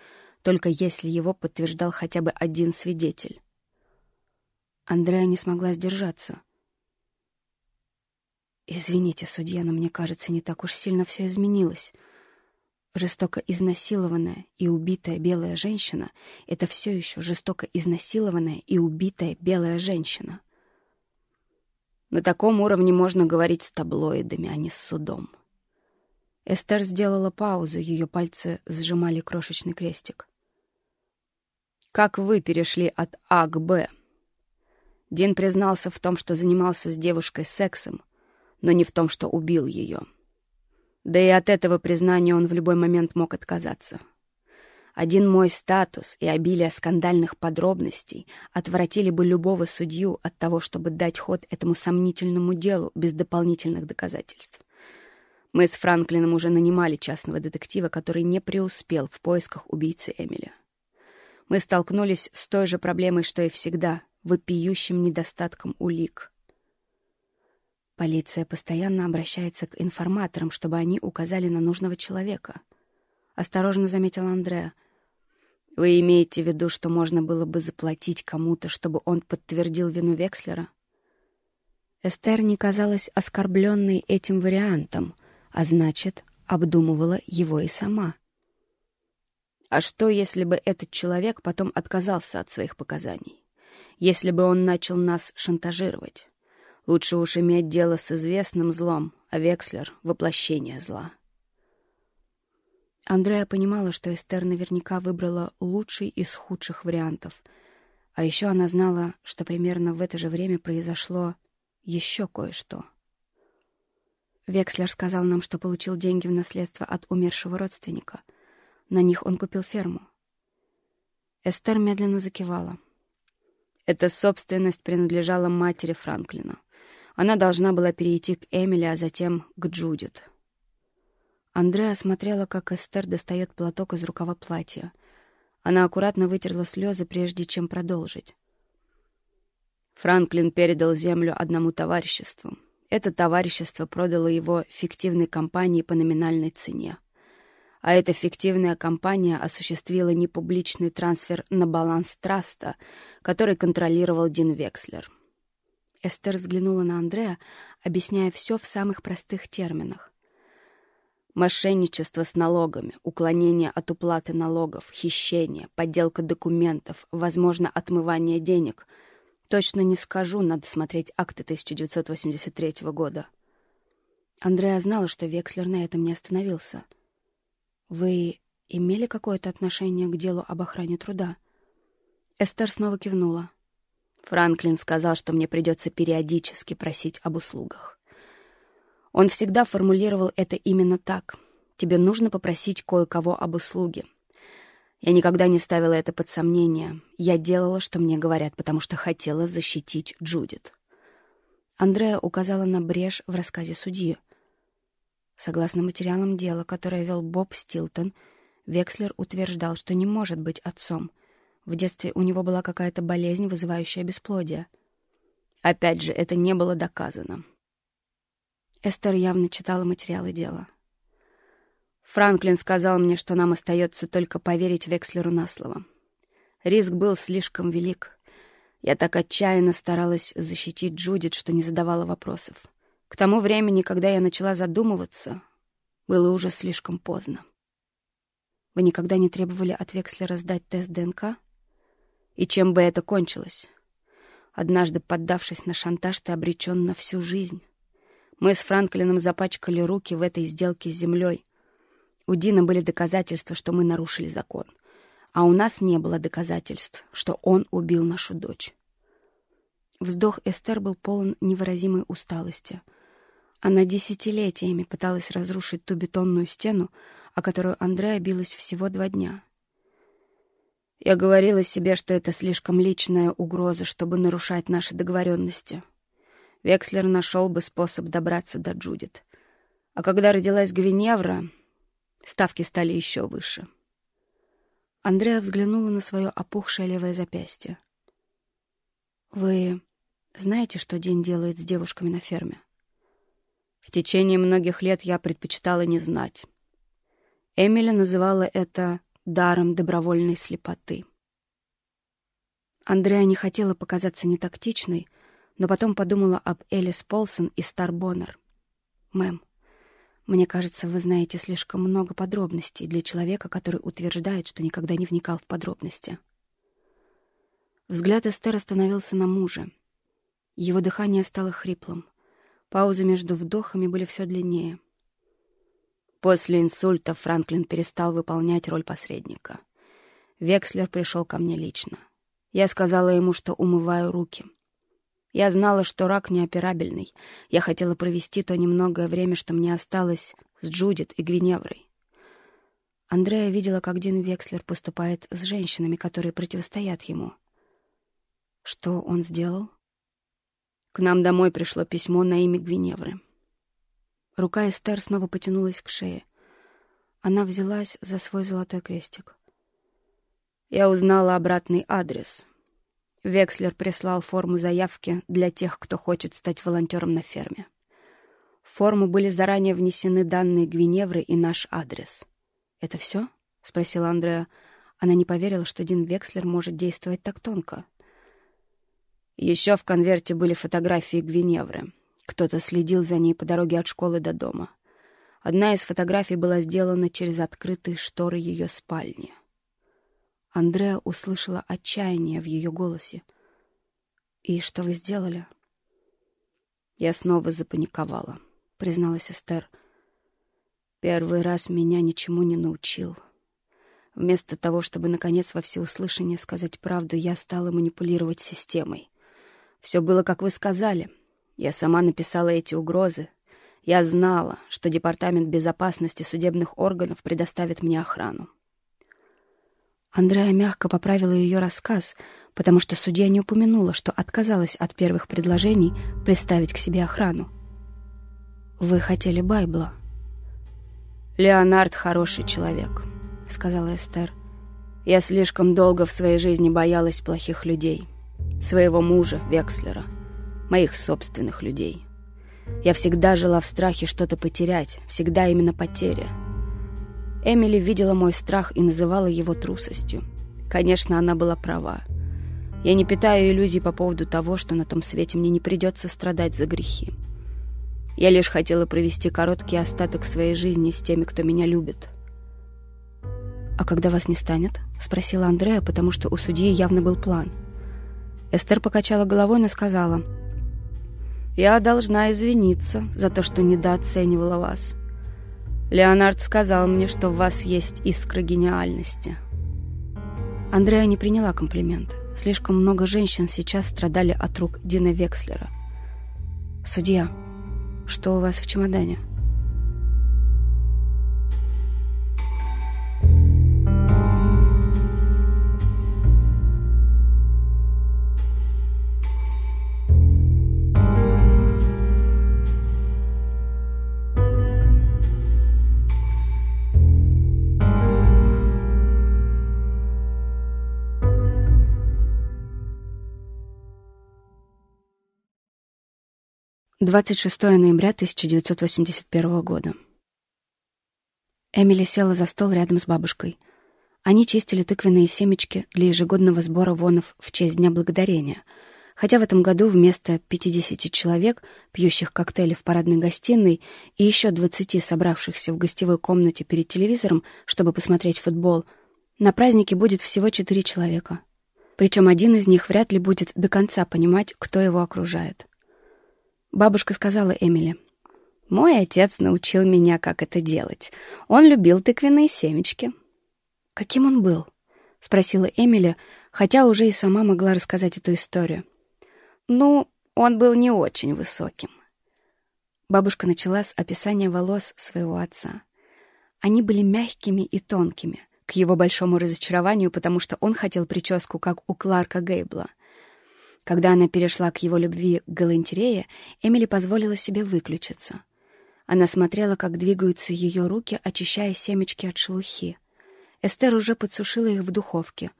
только если его подтверждал хотя бы один свидетель. Андреа не смогла сдержаться. «Извините, судья, но мне кажется, не так уж сильно все изменилось. Жестоко изнасилованная и убитая белая женщина — это все еще жестоко изнасилованная и убитая белая женщина». На таком уровне можно говорить с таблоидами, а не с судом. Эстер сделала паузу, ее пальцы сжимали крошечный крестик. «Как вы перешли от А к Б?» Дин признался в том, что занимался с девушкой сексом, но не в том, что убил ее. Да и от этого признания он в любой момент мог отказаться. Один мой статус и обилие скандальных подробностей отвратили бы любого судью от того, чтобы дать ход этому сомнительному делу без дополнительных доказательств. Мы с Франклином уже нанимали частного детектива, который не преуспел в поисках убийцы Эмили. Мы столкнулись с той же проблемой, что и всегда, вопиющим недостатком улик. Полиция постоянно обращается к информаторам, чтобы они указали на нужного человека. Осторожно заметил Андреа — вы имеете в виду, что можно было бы заплатить кому-то, чтобы он подтвердил вину Векслера? Эстер не казалась оскорбленной этим вариантом, а значит, обдумывала его и сама. А что, если бы этот человек потом отказался от своих показаний? Если бы он начал нас шантажировать? Лучше уж иметь дело с известным злом, а Векслер — воплощение зла. Андрея понимала, что Эстер наверняка выбрала лучший из худших вариантов. А еще она знала, что примерно в это же время произошло еще кое-что. Векслер сказал нам, что получил деньги в наследство от умершего родственника. На них он купил ферму. Эстер медленно закивала. Эта собственность принадлежала матери Франклина. Она должна была перейти к Эмили, а затем к Джудит. Андреа смотрела, как Эстер достает платок из рукава платья. Она аккуратно вытерла слезы, прежде чем продолжить. Франклин передал землю одному товариществу. Это товарищество продало его фиктивной компании по номинальной цене. А эта фиктивная компания осуществила непубличный трансфер на баланс траста, который контролировал Дин Векслер. Эстер взглянула на Андрея, объясняя все в самых простых терминах. Мошенничество с налогами, уклонение от уплаты налогов, хищение, подделка документов, возможно, отмывание денег — Точно не скажу, надо смотреть акты 1983 года. Андреа знала, что Векслер на этом не остановился. «Вы имели какое-то отношение к делу об охране труда?» Эстер снова кивнула. Франклин сказал, что мне придется периодически просить об услугах. Он всегда формулировал это именно так. Тебе нужно попросить кое-кого об услуге. Я никогда не ставила это под сомнение. Я делала, что мне говорят, потому что хотела защитить Джудит. Андрея указала на брешь в рассказе судьи. Согласно материалам дела, которое вел Боб Стилтон, Векслер утверждал, что не может быть отцом. В детстве у него была какая-то болезнь, вызывающая бесплодие. Опять же, это не было доказано. Эстер явно читала материалы дела. Франклин сказал мне, что нам остается только поверить Векслеру на слово. Риск был слишком велик. Я так отчаянно старалась защитить Джудит, что не задавала вопросов. К тому времени, когда я начала задумываться, было уже слишком поздно. Вы никогда не требовали от Векслера сдать тест ДНК? И чем бы это кончилось? Однажды, поддавшись на шантаж, ты обречен на всю жизнь. Мы с Франклином запачкали руки в этой сделке с землей, у Дина были доказательства, что мы нарушили закон. А у нас не было доказательств, что он убил нашу дочь. Вздох Эстер был полон невыразимой усталости. Она десятилетиями пыталась разрушить ту бетонную стену, о которую Андреа билась всего два дня. Я говорила себе, что это слишком личная угроза, чтобы нарушать наши договоренности. Векслер нашел бы способ добраться до Джудит. А когда родилась Гвиневра, Ставки стали еще выше. Андреа взглянула на свое опухшее левое запястье. «Вы знаете, что Дин делает с девушками на ферме?» В течение многих лет я предпочитала не знать. Эмили называла это даром добровольной слепоты. Андреа не хотела показаться нетактичной, но потом подумала об Элис Полсон и Стар Боннер. «Мэм, мне кажется, вы знаете слишком много подробностей для человека, который утверждает, что никогда не вникал в подробности. Взгляд Эстер остановился на муже. Его дыхание стало хриплым. Паузы между вдохами были все длиннее. После инсульта Франклин перестал выполнять роль посредника. Векслер пришел ко мне лично. Я сказала ему, что умываю руки — я знала, что рак неоперабельный. Я хотела провести то немногое время, что мне осталось, с Джудит и Гвиневрой. Андрея видела, как Дин Векслер поступает с женщинами, которые противостоят ему. Что он сделал? К нам домой пришло письмо на имя Гвиневры. Рука Эстер снова потянулась к шее. Она взялась за свой золотой крестик. Я узнала обратный адрес — Векслер прислал форму заявки для тех, кто хочет стать волонтером на ферме. В форму были заранее внесены данные Гвиневры и наш адрес. «Это все?» — спросила Андреа. Она не поверила, что Дин Векслер может действовать так тонко. Еще в конверте были фотографии Гвиневры. Кто-то следил за ней по дороге от школы до дома. Одна из фотографий была сделана через открытые шторы ее спальни. Андреа услышала отчаяние в ее голосе. «И что вы сделали?» «Я снова запаниковала», — призналась Эстер. «Первый раз меня ничему не научил. Вместо того, чтобы, наконец, во всеуслышание сказать правду, я стала манипулировать системой. Все было, как вы сказали. Я сама написала эти угрозы. Я знала, что Департамент безопасности судебных органов предоставит мне охрану. Андрея мягко поправила ее рассказ, потому что судья не упомянула, что отказалась от первых предложений представить к себе охрану. «Вы хотели Байбла?» «Леонард хороший человек», — сказала Эстер. «Я слишком долго в своей жизни боялась плохих людей. Своего мужа, Векслера. Моих собственных людей. Я всегда жила в страхе что-то потерять, всегда именно потеря. Эмили видела мой страх и называла его трусостью. Конечно, она была права. Я не питаю иллюзий по поводу того, что на том свете мне не придется страдать за грехи. Я лишь хотела провести короткий остаток своей жизни с теми, кто меня любит. «А когда вас не станет?» — спросила Андрея, потому что у судьи явно был план. Эстер покачала головой, но сказала, «Я должна извиниться за то, что недооценивала вас. Леонард сказал мне, что в вас есть искра гениальности». Андрея не приняла комплимент. Слишком много женщин сейчас страдали от рук Дина Векслера. «Судья, что у вас в чемодане?» 26 ноября 1981 года. Эмили села за стол рядом с бабушкой. Они чистили тыквенные семечки для ежегодного сбора вонов в честь Дня Благодарения, хотя в этом году вместо 50 человек, пьющих коктейли в парадной гостиной, и еще 20 собравшихся в гостевой комнате перед телевизором, чтобы посмотреть футбол, на празднике будет всего 4 человека. Причем один из них вряд ли будет до конца понимать, кто его окружает. Бабушка сказала Эмили. «Мой отец научил меня, как это делать. Он любил тыквенные семечки». «Каким он был?» — спросила Эмили, хотя уже и сама могла рассказать эту историю. «Ну, он был не очень высоким». Бабушка начала с описания волос своего отца. Они были мягкими и тонкими, к его большому разочарованию, потому что он хотел прическу, как у Кларка Гейбла. Когда она перешла к его любви к галантерее, Эмили позволила себе выключиться. Она смотрела, как двигаются ее руки, очищая семечки от шелухи. Эстер уже подсушила их в духовке.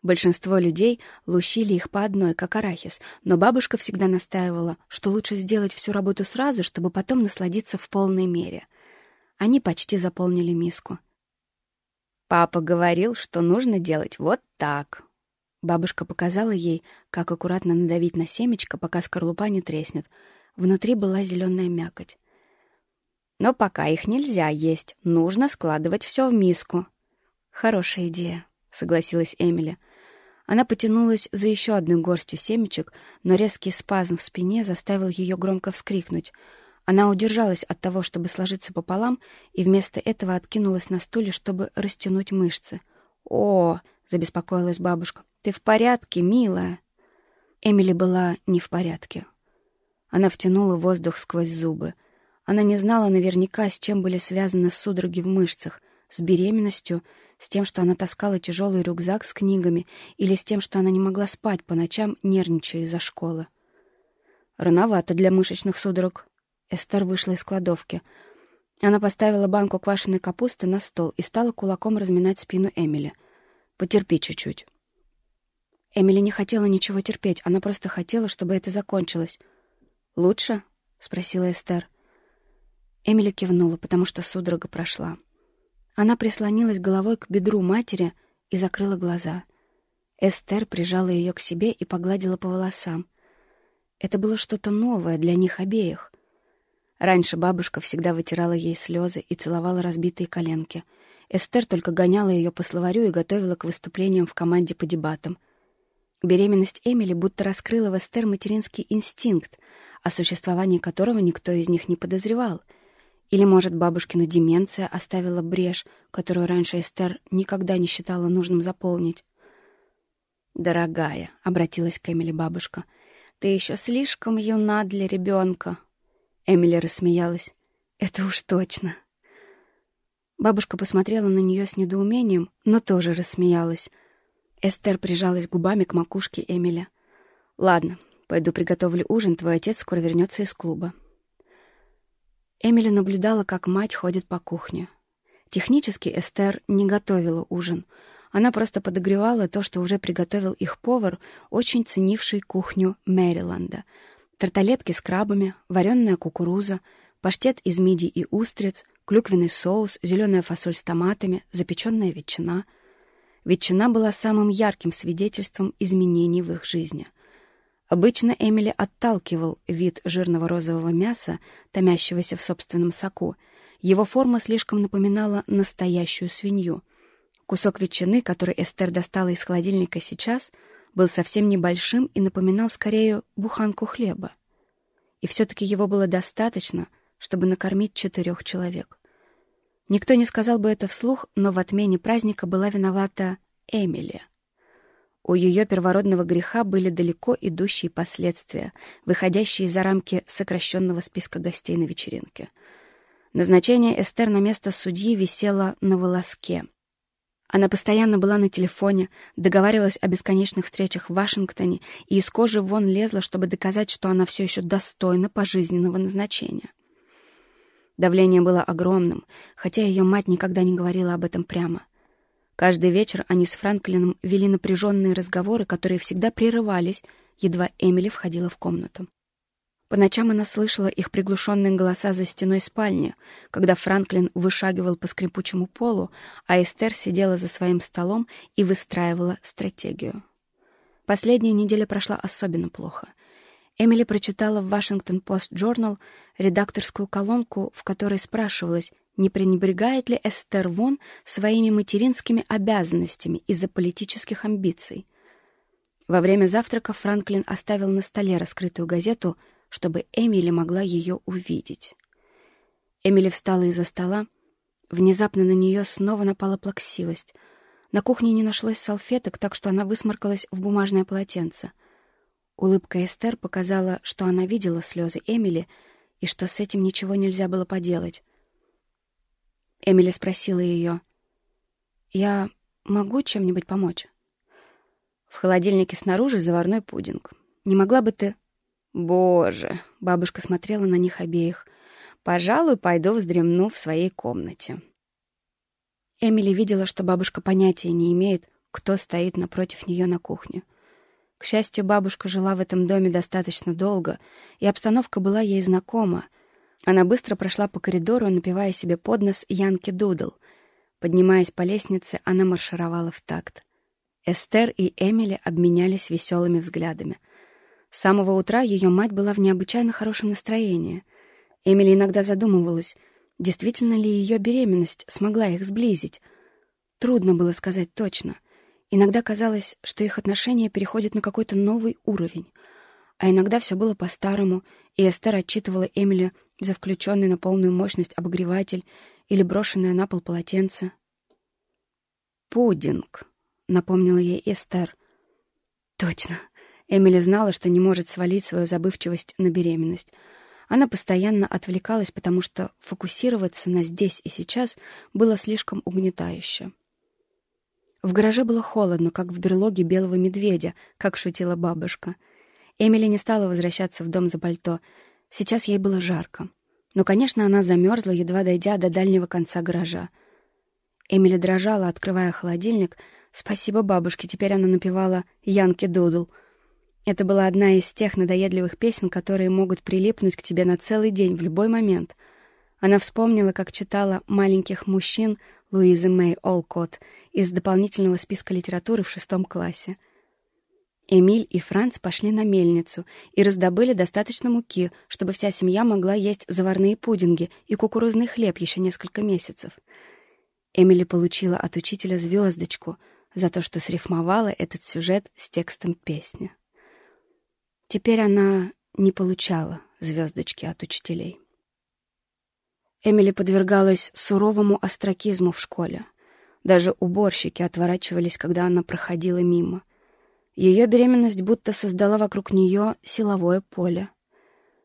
Большинство людей лущили их по одной, как арахис, но бабушка всегда настаивала, что лучше сделать всю работу сразу, чтобы потом насладиться в полной мере. Они почти заполнили миску. «Папа говорил, что нужно делать вот так», Бабушка показала ей, как аккуратно надавить на семечко, пока скорлупа не треснет. Внутри была зеленая мякоть. Но пока их нельзя есть, нужно складывать все в миску. Хорошая идея, согласилась Эмили. Она потянулась за еще одной горстью семечек, но резкий спазм в спине заставил ее громко вскрикнуть. Она удержалась от того, чтобы сложиться пополам, и вместо этого откинулась на стуле, чтобы растянуть мышцы. «О!» — забеспокоилась бабушка. «Ты в порядке, милая?» Эмили была не в порядке. Она втянула воздух сквозь зубы. Она не знала наверняка, с чем были связаны судороги в мышцах, с беременностью, с тем, что она таскала тяжелый рюкзак с книгами, или с тем, что она не могла спать по ночам, нервничая из-за школы. Рановато для мышечных судорог. Эстер вышла из кладовки. Она поставила банку квашеной капусты на стол и стала кулаком разминать спину Эмили. «Потерпи чуть-чуть». Эмили не хотела ничего терпеть, она просто хотела, чтобы это закончилось. «Лучше?» — спросила Эстер. Эмили кивнула, потому что судорога прошла. Она прислонилась головой к бедру матери и закрыла глаза. Эстер прижала ее к себе и погладила по волосам. Это было что-то новое для них обеих. Раньше бабушка всегда вытирала ей слезы и целовала разбитые коленки. Эстер только гоняла ее по словарю и готовила к выступлениям в команде по дебатам — Беременность Эмили будто раскрыла в Эстер материнский инстинкт, о существовании которого никто из них не подозревал. Или, может, бабушкина деменция оставила брешь, которую раньше Эстер никогда не считала нужным заполнить. «Дорогая», — обратилась к Эмили бабушка, — «ты еще слишком юна для ребенка». Эмили рассмеялась. «Это уж точно». Бабушка посмотрела на нее с недоумением, но тоже рассмеялась — Эстер прижалась губами к макушке Эмиля. «Ладно, пойду приготовлю ужин, твой отец скоро вернется из клуба». Эмили наблюдала, как мать ходит по кухне. Технически Эстер не готовила ужин. Она просто подогревала то, что уже приготовил их повар, очень ценивший кухню Мэриленда. Тарталетки с крабами, вареная кукуруза, паштет из мидий и устриц, клюквенный соус, зеленая фасоль с томатами, запеченная ветчина. Ветчина была самым ярким свидетельством изменений в их жизни. Обычно Эмили отталкивал вид жирного розового мяса, томящегося в собственном соку. Его форма слишком напоминала настоящую свинью — Кусок ветчины, который Эстер достала из холодильника сейчас, был совсем небольшим и напоминал скорее буханку хлеба. И все-таки его было достаточно, чтобы накормить четырех человек. Никто не сказал бы это вслух, но в отмене праздника была виновата Эмили. У ее первородного греха были далеко идущие последствия, выходящие за рамки сокращенного списка гостей на вечеринке. Назначение Эстер на место судьи висело на волоске — она постоянно была на телефоне, договаривалась о бесконечных встречах в Вашингтоне и из кожи вон лезла, чтобы доказать, что она все еще достойна пожизненного назначения. Давление было огромным, хотя ее мать никогда не говорила об этом прямо. Каждый вечер они с Франклином вели напряженные разговоры, которые всегда прерывались, едва Эмили входила в комнату. По ночам она слышала их приглушенные голоса за стеной спальни, когда Франклин вышагивал по скрипучему полу, а Эстер сидела за своим столом и выстраивала стратегию. Последняя неделя прошла особенно плохо. Эмили прочитала в Вашингтон Пост Journal редакторскую колонку, в которой спрашивалось, не пренебрегает ли Эстер Вон своими материнскими обязанностями из-за политических амбиций. Во время завтрака Франклин оставил на столе раскрытую газету — чтобы Эмили могла ее увидеть. Эмили встала из-за стола. Внезапно на нее снова напала плаксивость. На кухне не нашлось салфеток, так что она высморкалась в бумажное полотенце. Улыбка Эстер показала, что она видела слезы Эмили и что с этим ничего нельзя было поделать. Эмили спросила ее, «Я могу чем-нибудь помочь?» «В холодильнике снаружи заварной пудинг. Не могла бы ты...» Боже, бабушка смотрела на них обеих. Пожалуй, пойду вздремну в своей комнате. Эмили видела, что бабушка понятия не имеет, кто стоит напротив нее на кухне. К счастью, бабушка жила в этом доме достаточно долго, и обстановка была ей знакома. Она быстро прошла по коридору, напевая себе под нос Янки Дудл. Поднимаясь по лестнице, она маршировала в такт. Эстер и Эмили обменялись веселыми взглядами — с самого утра ее мать была в необычайно хорошем настроении. Эмили иногда задумывалась, действительно ли ее беременность смогла их сблизить. Трудно было сказать точно. Иногда казалось, что их отношения переходят на какой-то новый уровень. А иногда все было по-старому, и Эстер отчитывала Эмили за включенный на полную мощность обогреватель или брошенное на пол полотенце. «Пудинг», — напомнила ей Эстер. «Точно», Эмили знала, что не может свалить свою забывчивость на беременность. Она постоянно отвлекалась, потому что фокусироваться на здесь и сейчас было слишком угнетающе. В гараже было холодно, как в берлоге белого медведя, как шутила бабушка. Эмили не стала возвращаться в дом за пальто. Сейчас ей было жарко. Но, конечно, она замерзла, едва дойдя до дальнего конца гаража. Эмили дрожала, открывая холодильник. Спасибо бабушке, теперь она напевала «Янки Дудл», это была одна из тех надоедливых песен, которые могут прилипнуть к тебе на целый день в любой момент. Она вспомнила, как читала «Маленьких мужчин» Луизы Мэй Олкот из дополнительного списка литературы в шестом классе. Эмиль и Франц пошли на мельницу и раздобыли достаточно муки, чтобы вся семья могла есть заварные пудинги и кукурузный хлеб еще несколько месяцев. Эмили получила от учителя звездочку за то, что срифмовала этот сюжет с текстом песни. Теперь она не получала звездочки от учителей. Эмили подвергалась суровому остракизму в школе. Даже уборщики отворачивались, когда она проходила мимо. Ее беременность будто создала вокруг нее силовое поле.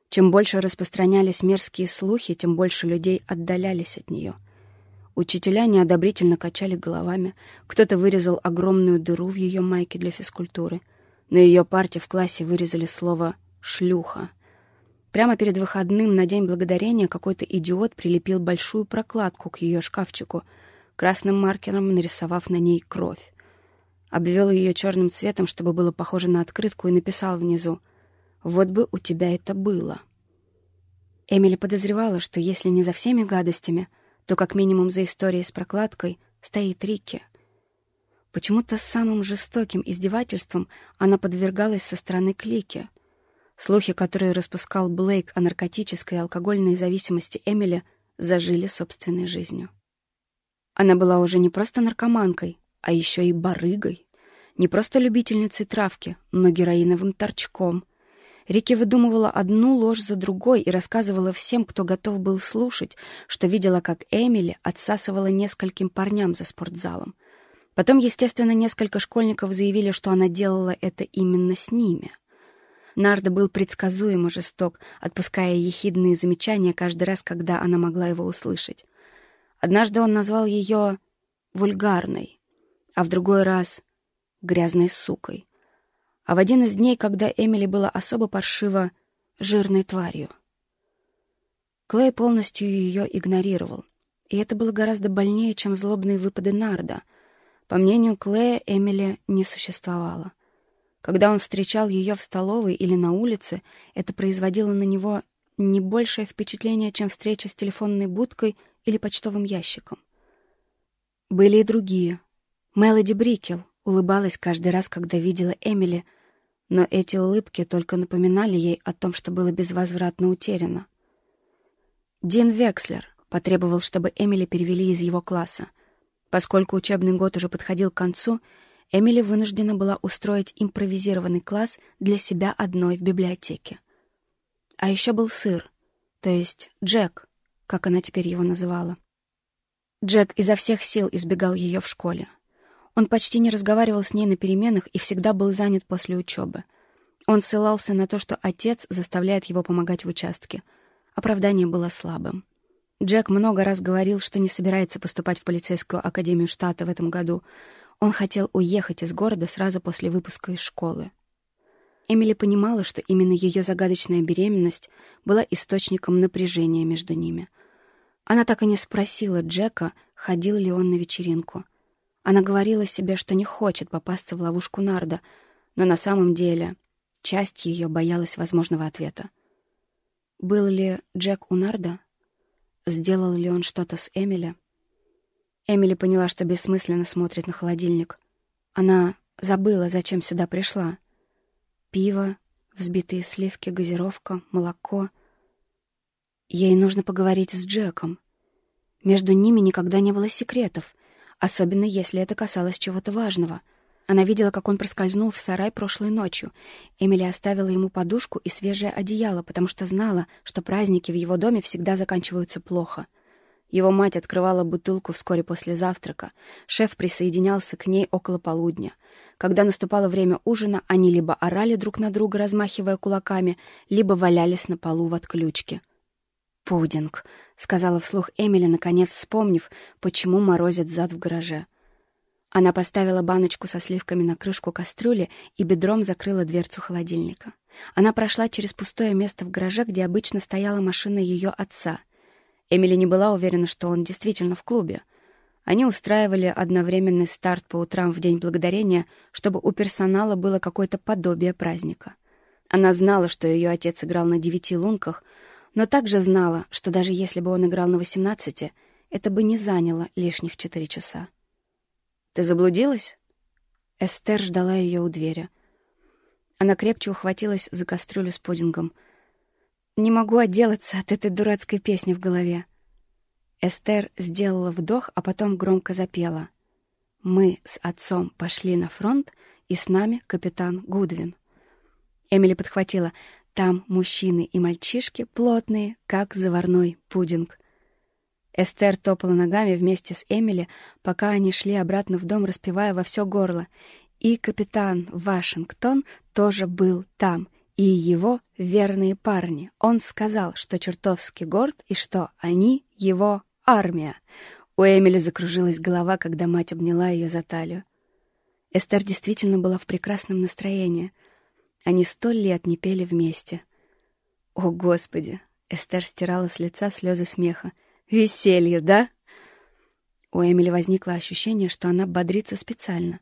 Чем больше распространялись мерзкие слухи, тем больше людей отдалялись от нее. Учителя неодобрительно качали головами, кто-то вырезал огромную дыру в ее майке для физкультуры — на ее парте в классе вырезали слово «шлюха». Прямо перед выходным на День Благодарения какой-то идиот прилепил большую прокладку к ее шкафчику, красным маркером нарисовав на ней кровь. обвел ее черным цветом, чтобы было похоже на открытку, и написал внизу «Вот бы у тебя это было». Эмили подозревала, что если не за всеми гадостями, то как минимум за историей с прокладкой стоит Рикки. Почему-то самым жестоким издевательством она подвергалась со стороны Клики. Слухи, которые распускал Блейк о наркотической и алкогольной зависимости Эмили, зажили собственной жизнью. Она была уже не просто наркоманкой, а еще и барыгой. Не просто любительницей травки, но героиновым торчком. Рики выдумывала одну ложь за другой и рассказывала всем, кто готов был слушать, что видела, как Эмили отсасывала нескольким парням за спортзалом. Потом, естественно, несколько школьников заявили, что она делала это именно с ними. Нарда был предсказуемо жесток, отпуская ехидные замечания каждый раз, когда она могла его услышать. Однажды он назвал ее вульгарной, а в другой раз — грязной сукой. А в один из дней, когда Эмили была особо паршиво жирной тварью. Клей полностью ее игнорировал, и это было гораздо больнее, чем злобные выпады Нарда. По мнению Клея, Эмили не существовало. Когда он встречал ее в столовой или на улице, это производило на него не большее впечатление, чем встреча с телефонной будкой или почтовым ящиком. Были и другие. Мелоди Брикел улыбалась каждый раз, когда видела Эмили, но эти улыбки только напоминали ей о том, что было безвозвратно утеряно. Дин Векслер потребовал, чтобы Эмили перевели из его класса. Поскольку учебный год уже подходил к концу, Эмили вынуждена была устроить импровизированный класс для себя одной в библиотеке. А еще был сыр, то есть Джек, как она теперь его называла. Джек изо всех сил избегал ее в школе. Он почти не разговаривал с ней на переменах и всегда был занят после учебы. Он ссылался на то, что отец заставляет его помогать в участке. Оправдание было слабым. Джек много раз говорил, что не собирается поступать в полицейскую академию штата в этом году. Он хотел уехать из города сразу после выпуска из школы. Эмили понимала, что именно ее загадочная беременность была источником напряжения между ними. Она так и не спросила Джека, ходил ли он на вечеринку. Она говорила себе, что не хочет попасться в ловушку Нарда, но на самом деле часть ее боялась возможного ответа. Был ли Джек у Нарда? Сделал ли он что-то с Эмили? Эмили поняла, что бессмысленно смотрит на холодильник. Она забыла, зачем сюда пришла. Пиво, взбитые сливки, газировка, молоко. Ей нужно поговорить с Джеком. Между ними никогда не было секретов, особенно если это касалось чего-то важного. Она видела, как он проскользнул в сарай прошлой ночью. Эмили оставила ему подушку и свежее одеяло, потому что знала, что праздники в его доме всегда заканчиваются плохо. Его мать открывала бутылку вскоре после завтрака. Шеф присоединялся к ней около полудня. Когда наступало время ужина, они либо орали друг на друга, размахивая кулаками, либо валялись на полу в отключке. «Пудинг», — сказала вслух Эмили, наконец вспомнив, почему морозит зад в гараже. Она поставила баночку со сливками на крышку кастрюли и бедром закрыла дверцу холодильника. Она прошла через пустое место в гараже, где обычно стояла машина ее отца. Эмили не была уверена, что он действительно в клубе. Они устраивали одновременный старт по утрам в День Благодарения, чтобы у персонала было какое-то подобие праздника. Она знала, что ее отец играл на девяти лунках — но также знала, что даже если бы он играл на восемнадцати, это бы не заняло лишних четыре часа. «Ты заблудилась?» Эстер ждала ее у двери. Она крепче ухватилась за кастрюлю с пудингом. «Не могу отделаться от этой дурацкой песни в голове». Эстер сделала вдох, а потом громко запела. «Мы с отцом пошли на фронт, и с нами капитан Гудвин». Эмили подхватила. Там мужчины и мальчишки плотные, как заварной пудинг. Эстер топала ногами вместе с Эмили, пока они шли обратно в дом, распевая во все горло. И капитан Вашингтон тоже был там, и его верные парни. Он сказал, что чертовски горд и что они его армия. У Эмили закружилась голова, когда мать обняла ее за талию. Эстер действительно была в прекрасном настроении — они сто лет не пели вместе. О, Господи! Эстер стирала с лица слезы смеха. Веселье, да? У Эмили возникло ощущение, что она бодрится специально.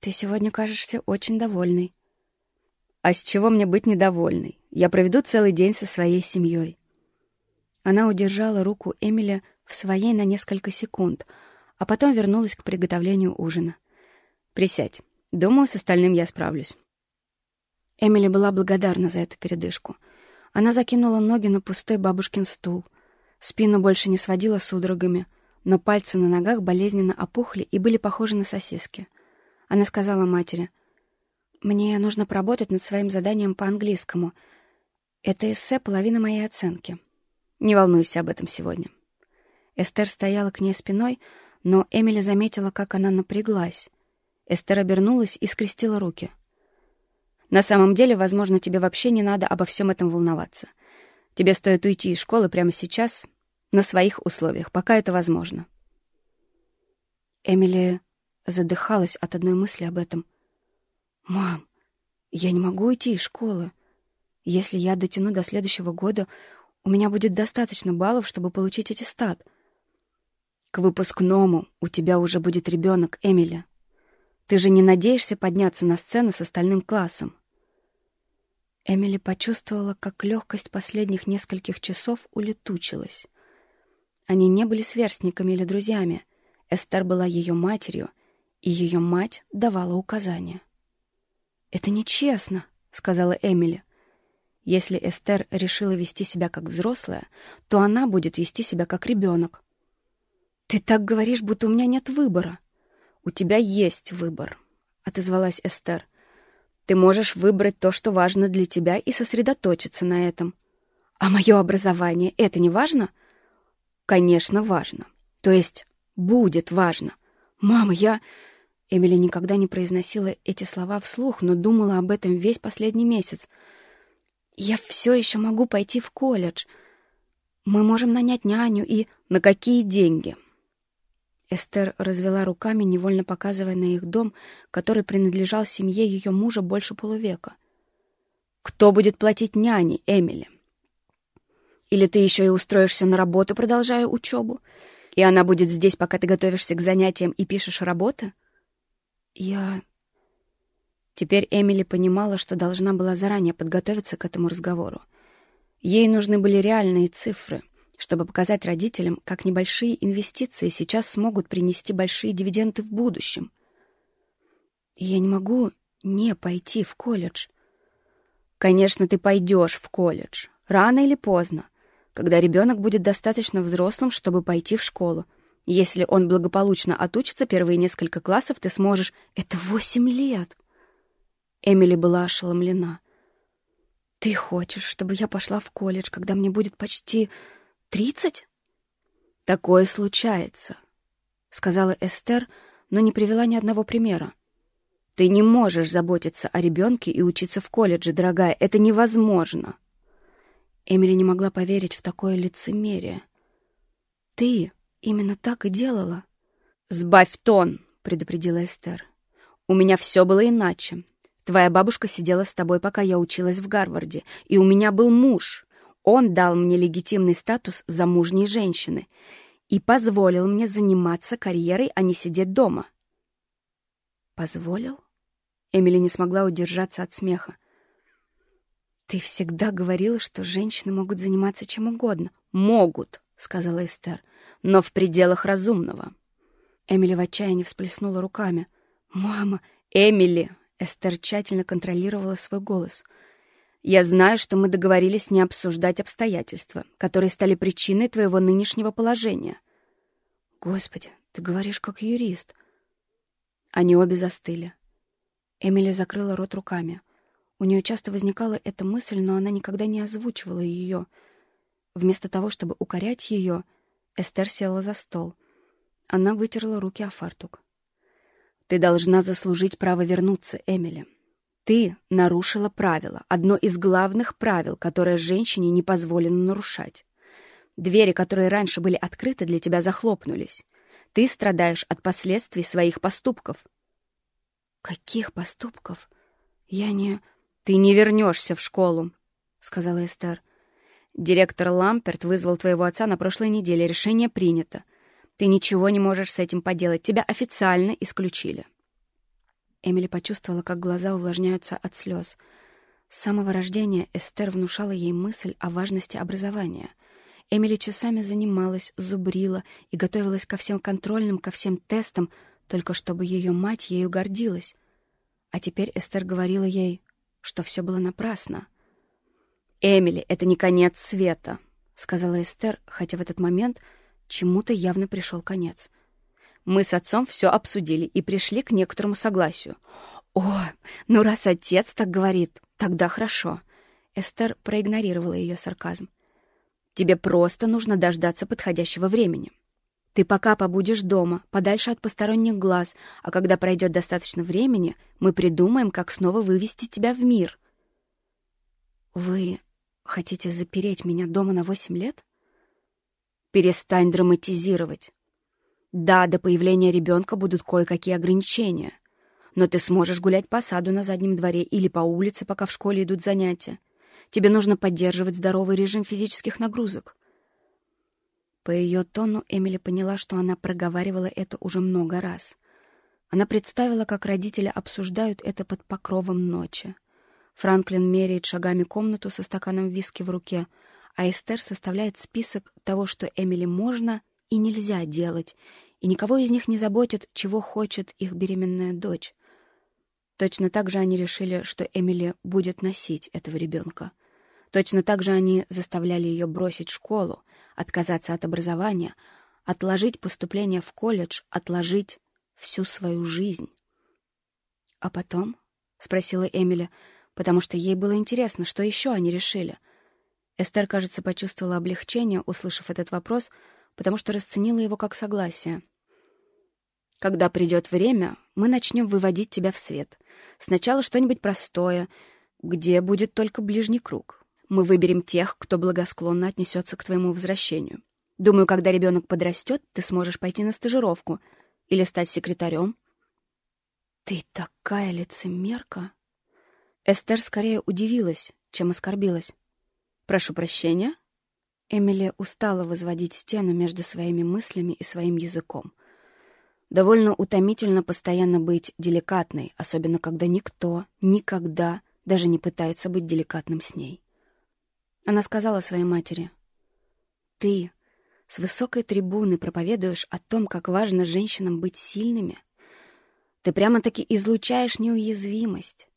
Ты сегодня кажешься очень довольной. А с чего мне быть недовольной? Я проведу целый день со своей семьей. Она удержала руку Эмиля в своей на несколько секунд, а потом вернулась к приготовлению ужина. «Присядь. Думаю, с остальным я справлюсь». Эмили была благодарна за эту передышку. Она закинула ноги на пустой бабушкин стул. Спину больше не сводила судорогами, но пальцы на ногах болезненно опухли и были похожи на сосиски. Она сказала матери, «Мне нужно поработать над своим заданием по английскому. Это эссе половина моей оценки. Не волнуйся об этом сегодня». Эстер стояла к ней спиной, но Эмили заметила, как она напряглась. Эстер обернулась и скрестила руки. «На самом деле, возможно, тебе вообще не надо обо всем этом волноваться. Тебе стоит уйти из школы прямо сейчас, на своих условиях, пока это возможно». Эмили задыхалась от одной мысли об этом. «Мам, я не могу уйти из школы. Если я дотяну до следующего года, у меня будет достаточно баллов, чтобы получить аттестат. К выпускному у тебя уже будет ребенок, Эмили. Ты же не надеешься подняться на сцену с остальным классом?» Эмили почувствовала, как легкость последних нескольких часов улетучилась. Они не были сверстниками или друзьями. Эстер была ее матерью, и ее мать давала указания. «Это нечестно», — сказала Эмили. «Если Эстер решила вести себя как взрослая, то она будет вести себя как ребенок». «Ты так говоришь, будто у меня нет выбора». «У тебя есть выбор», — отозвалась Эстер. «Ты можешь выбрать то, что важно для тебя, и сосредоточиться на этом». «А мое образование — это не важно?» «Конечно, важно. То есть будет важно. Мама, я...» Эмили никогда не произносила эти слова вслух, но думала об этом весь последний месяц. «Я все еще могу пойти в колледж. Мы можем нанять няню и...» «На какие деньги?» Эстер развела руками, невольно показывая на их дом, который принадлежал семье ее мужа больше полувека. «Кто будет платить няне, Эмили? Или ты еще и устроишься на работу, продолжая учебу? И она будет здесь, пока ты готовишься к занятиям и пишешь работы?» «Я...» Теперь Эмили понимала, что должна была заранее подготовиться к этому разговору. Ей нужны были реальные цифры, чтобы показать родителям, как небольшие инвестиции сейчас смогут принести большие дивиденды в будущем. «Я не могу не пойти в колледж». «Конечно, ты пойдешь в колледж. Рано или поздно, когда ребенок будет достаточно взрослым, чтобы пойти в школу. Если он благополучно отучится первые несколько классов, ты сможешь... Это восемь лет!» Эмили была ошеломлена. «Ты хочешь, чтобы я пошла в колледж, когда мне будет почти тридцать?» «Такое случается», — сказала Эстер, но не привела ни одного примера. «Ты не можешь заботиться о ребенке и учиться в колледже, дорогая. Это невозможно». Эмили не могла поверить в такое лицемерие. «Ты Именно так и делала. «Сбавь тон», — предупредила Эстер. «У меня все было иначе. Твоя бабушка сидела с тобой, пока я училась в Гарварде, и у меня был муж. Он дал мне легитимный статус замужней женщины и позволил мне заниматься карьерой, а не сидеть дома». «Позволил?» Эмили не смогла удержаться от смеха. «Ты всегда говорила, что женщины могут заниматься чем угодно». «Могут», — сказала Эстер но в пределах разумного. Эмили в отчаянии всплеснула руками. «Мама! Эмили!» Эстер тщательно контролировала свой голос. «Я знаю, что мы договорились не обсуждать обстоятельства, которые стали причиной твоего нынешнего положения». «Господи, ты говоришь как юрист». Они обе застыли. Эмили закрыла рот руками. У нее часто возникала эта мысль, но она никогда не озвучивала ее. Вместо того, чтобы укорять ее, — Эстер села за стол. Она вытерла руки о фартук. «Ты должна заслужить право вернуться, Эмили. Ты нарушила правило, одно из главных правил, которое женщине не позволено нарушать. Двери, которые раньше были открыты для тебя, захлопнулись. Ты страдаешь от последствий своих поступков». «Каких поступков? Я не...» «Ты не вернешься в школу», — сказала Эстер. Директор Ламперт вызвал твоего отца на прошлой неделе. Решение принято. Ты ничего не можешь с этим поделать. Тебя официально исключили. Эмили почувствовала, как глаза увлажняются от слез. С самого рождения Эстер внушала ей мысль о важности образования. Эмили часами занималась, зубрила и готовилась ко всем контрольным, ко всем тестам, только чтобы ее мать ею гордилась. А теперь Эстер говорила ей, что все было напрасно. «Эмили, это не конец света», — сказала Эстер, хотя в этот момент чему-то явно пришел конец. «Мы с отцом все обсудили и пришли к некоторому согласию». «О, ну раз отец так говорит, тогда хорошо». Эстер проигнорировала ее сарказм. «Тебе просто нужно дождаться подходящего времени. Ты пока побудешь дома, подальше от посторонних глаз, а когда пройдет достаточно времени, мы придумаем, как снова вывести тебя в мир». «Вы хотите запереть меня дома на восемь лет?» «Перестань драматизировать. Да, до появления ребенка будут кое-какие ограничения, но ты сможешь гулять по саду на заднем дворе или по улице, пока в школе идут занятия. Тебе нужно поддерживать здоровый режим физических нагрузок. По ее тону Эмили поняла, что она проговаривала это уже много раз. Она представила, как родители обсуждают это под покровом ночи. Франклин меряет шагами комнату со стаканом виски в руке, а Эстер составляет список того, что Эмили можно и нельзя делать, и никого из них не заботит, чего хочет их беременная дочь. Точно так же они решили, что Эмили будет носить этого ребенка. Точно так же они заставляли ее бросить школу, отказаться от образования, отложить поступление в колледж, отложить всю свою жизнь. «А потом?» — спросила Эмили, потому что ей было интересно, что еще они решили. Эстер, кажется, почувствовала облегчение, услышав этот вопрос, потому что расценила его как согласие. «Когда придет время, мы начнем выводить тебя в свет. Сначала что-нибудь простое, где будет только ближний круг. Мы выберем тех, кто благосклонно отнесется к твоему возвращению. Думаю, когда ребенок подрастет, ты сможешь пойти на стажировку или стать секретарем. Ты такая лицемерка. Эстер скорее удивилась, чем оскорбилась. Прошу прощения. Эмили устала возводить стену между своими мыслями и своим языком. Довольно утомительно постоянно быть деликатной, особенно когда никто никогда даже не пытается быть деликатным с ней. Она сказала своей матери, «Ты с высокой трибуны проповедуешь о том, как важно женщинам быть сильными. Ты прямо-таки излучаешь неуязвимость.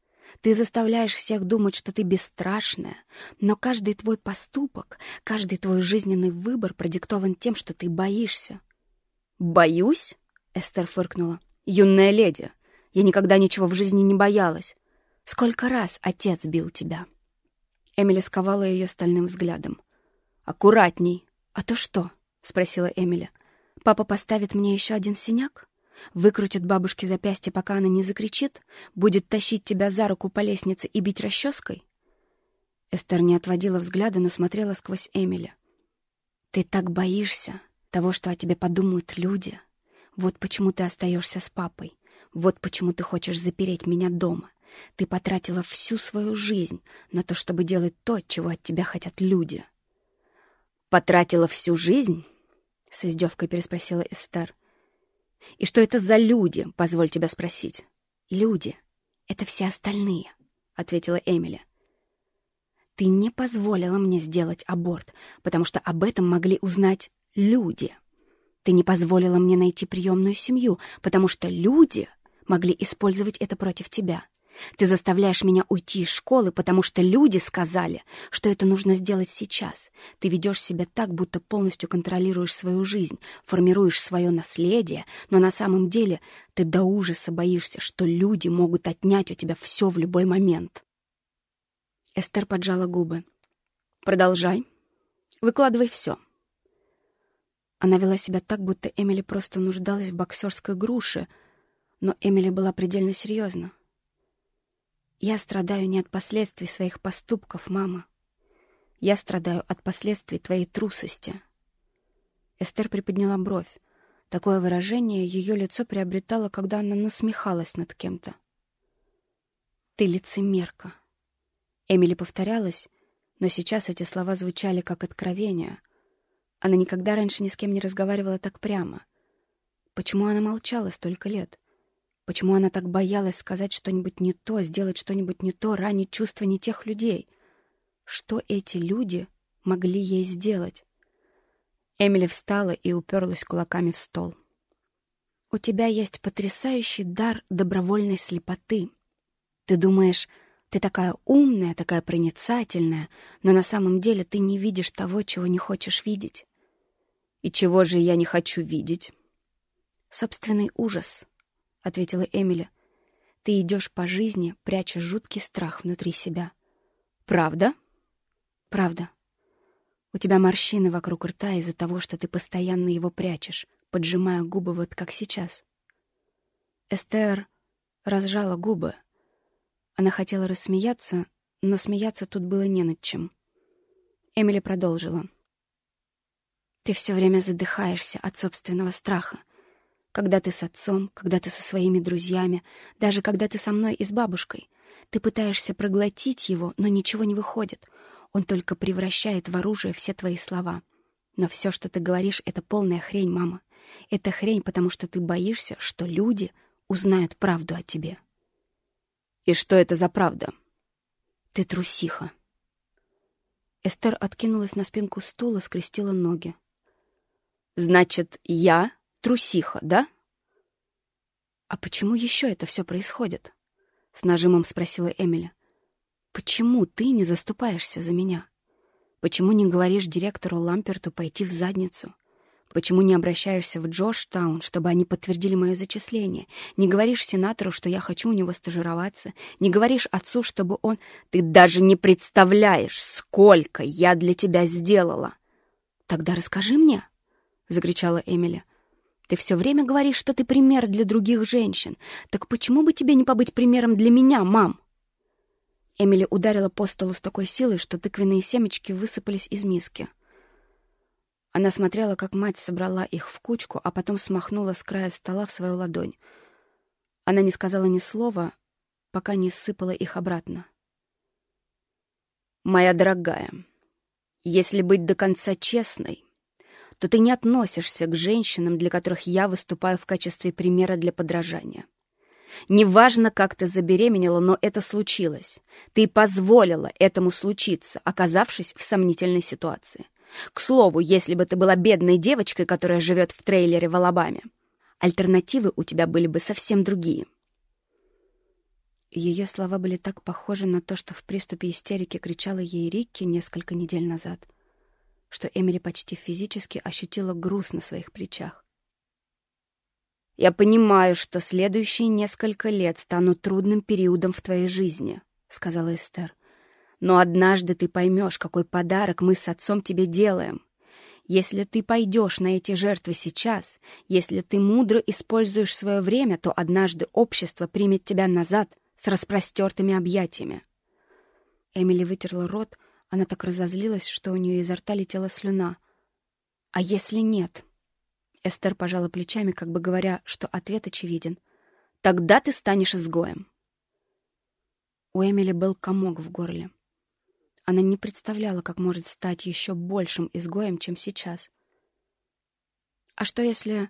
Ты заставляешь всех думать, что ты бесстрашная, но каждый твой поступок, каждый твой жизненный выбор продиктован тем, что ты боишься». «Боюсь?» — Эстер фыркнула. «Юная леди, я никогда ничего в жизни не боялась. Сколько раз отец бил тебя?» Эмили сковала ее стальным взглядом. «Аккуратней!» «А то что?» — спросила Эмили. «Папа поставит мне еще один синяк? Выкрутит бабушке запястье, пока она не закричит? Будет тащить тебя за руку по лестнице и бить расческой?» Эстер не отводила взгляда, но смотрела сквозь Эмили. «Ты так боишься того, что о тебе подумают люди. Вот почему ты остаешься с папой. Вот почему ты хочешь запереть меня дома. Ты потратила всю свою жизнь на то, чтобы делать то, чего от тебя хотят люди. «Потратила всю жизнь?» — с издевкой переспросила Эстер. «И что это за люди, позволь тебя спросить?» «Люди — это все остальные», — ответила Эмили. «Ты не позволила мне сделать аборт, потому что об этом могли узнать люди. Ты не позволила мне найти приемную семью, потому что люди могли использовать это против тебя. Ты заставляешь меня уйти из школы, потому что люди сказали, что это нужно сделать сейчас. Ты ведешь себя так, будто полностью контролируешь свою жизнь, формируешь свое наследие, но на самом деле ты до ужаса боишься, что люди могут отнять у тебя все в любой момент. Эстер поджала губы. «Продолжай. Выкладывай все». Она вела себя так, будто Эмили просто нуждалась в боксерской груше, но Эмили была предельно серьезна. Я страдаю не от последствий своих поступков, мама. Я страдаю от последствий твоей трусости. Эстер приподняла бровь. Такое выражение ее лицо приобретало, когда она насмехалась над кем-то. «Ты лицемерка!» Эмили повторялась, но сейчас эти слова звучали как откровение. Она никогда раньше ни с кем не разговаривала так прямо. Почему она молчала столько лет? Почему она так боялась сказать что-нибудь не то, сделать что-нибудь не то, ранить чувства не тех людей? Что эти люди могли ей сделать? Эмили встала и уперлась кулаками в стол. «У тебя есть потрясающий дар добровольной слепоты. Ты думаешь, ты такая умная, такая проницательная, но на самом деле ты не видишь того, чего не хочешь видеть. И чего же я не хочу видеть? Собственный ужас, — ответила Эмили. Ты идешь по жизни, пряча жуткий страх внутри себя. Правда? Правда. У тебя морщины вокруг рта из-за того, что ты постоянно его прячешь, поджимая губы вот как сейчас. Эстер разжала губы, она хотела рассмеяться, но смеяться тут было не над чем. Эмили продолжила. «Ты все время задыхаешься от собственного страха. Когда ты с отцом, когда ты со своими друзьями, даже когда ты со мной и с бабушкой. Ты пытаешься проглотить его, но ничего не выходит. Он только превращает в оружие все твои слова. Но все, что ты говоришь, — это полная хрень, мама. Это хрень, потому что ты боишься, что люди узнают правду о тебе». И что это за правда? Ты трусиха. Эстер откинулась на спинку стула, скрестила ноги. Значит, я трусиха, да? А почему еще это все происходит? С нажимом спросила Эмили. Почему ты не заступаешься за меня? Почему не говоришь директору Ламперту пойти в задницу? Почему не обращаешься в Джорджтаун, чтобы они подтвердили мое зачисление? Не говоришь сенатору, что я хочу у него стажироваться? Не говоришь отцу, чтобы он... Ты даже не представляешь, сколько я для тебя сделала!» «Тогда расскажи мне!» — закричала Эмили. «Ты все время говоришь, что ты пример для других женщин. Так почему бы тебе не побыть примером для меня, мам?» Эмили ударила по столу с такой силой, что тыквенные семечки высыпались из миски. Она смотрела, как мать собрала их в кучку, а потом смахнула с края стола в свою ладонь. Она не сказала ни слова, пока не сыпала их обратно. «Моя дорогая, если быть до конца честной, то ты не относишься к женщинам, для которых я выступаю в качестве примера для подражания. Неважно, как ты забеременела, но это случилось. Ты позволила этому случиться, оказавшись в сомнительной ситуации. К слову, если бы ты была бедной девочкой, которая живет в трейлере в Алабаме, альтернативы у тебя были бы совсем другие. Ее слова были так похожи на то, что в приступе истерики кричала ей Рикки несколько недель назад, что Эмили почти физически ощутила груз на своих плечах. «Я понимаю, что следующие несколько лет станут трудным периодом в твоей жизни», — сказала Эстер. Но однажды ты поймешь, какой подарок мы с отцом тебе делаем. Если ты пойдешь на эти жертвы сейчас, если ты мудро используешь свое время, то однажды общество примет тебя назад с распростертыми объятиями. Эмили вытерла рот, она так разозлилась, что у нее изо рта летела слюна. «А если нет?» Эстер пожала плечами, как бы говоря, что ответ очевиден. «Тогда ты станешь изгоем». У Эмили был комок в горле. Она не представляла, как может стать еще большим изгоем, чем сейчас. А что если...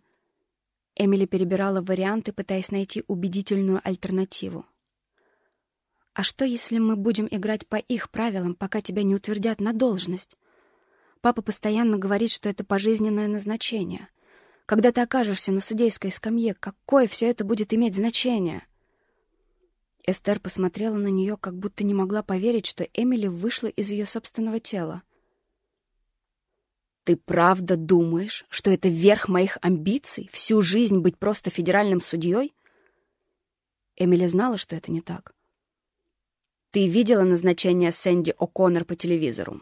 Эмили перебирала варианты, пытаясь найти убедительную альтернативу. А что, если мы будем играть по их правилам, пока тебя не утвердят на должность? Папа постоянно говорит, что это пожизненное назначение. Когда ты окажешься на судейской скамье, какое все это будет иметь значение? Эстер посмотрела на нее, как будто не могла поверить, что Эмили вышла из ее собственного тела. «Ты правда думаешь, что это верх моих амбиций — всю жизнь быть просто федеральным судьей?» Эмили знала, что это не так. «Ты видела назначение Сэнди О'Коннор по телевизору?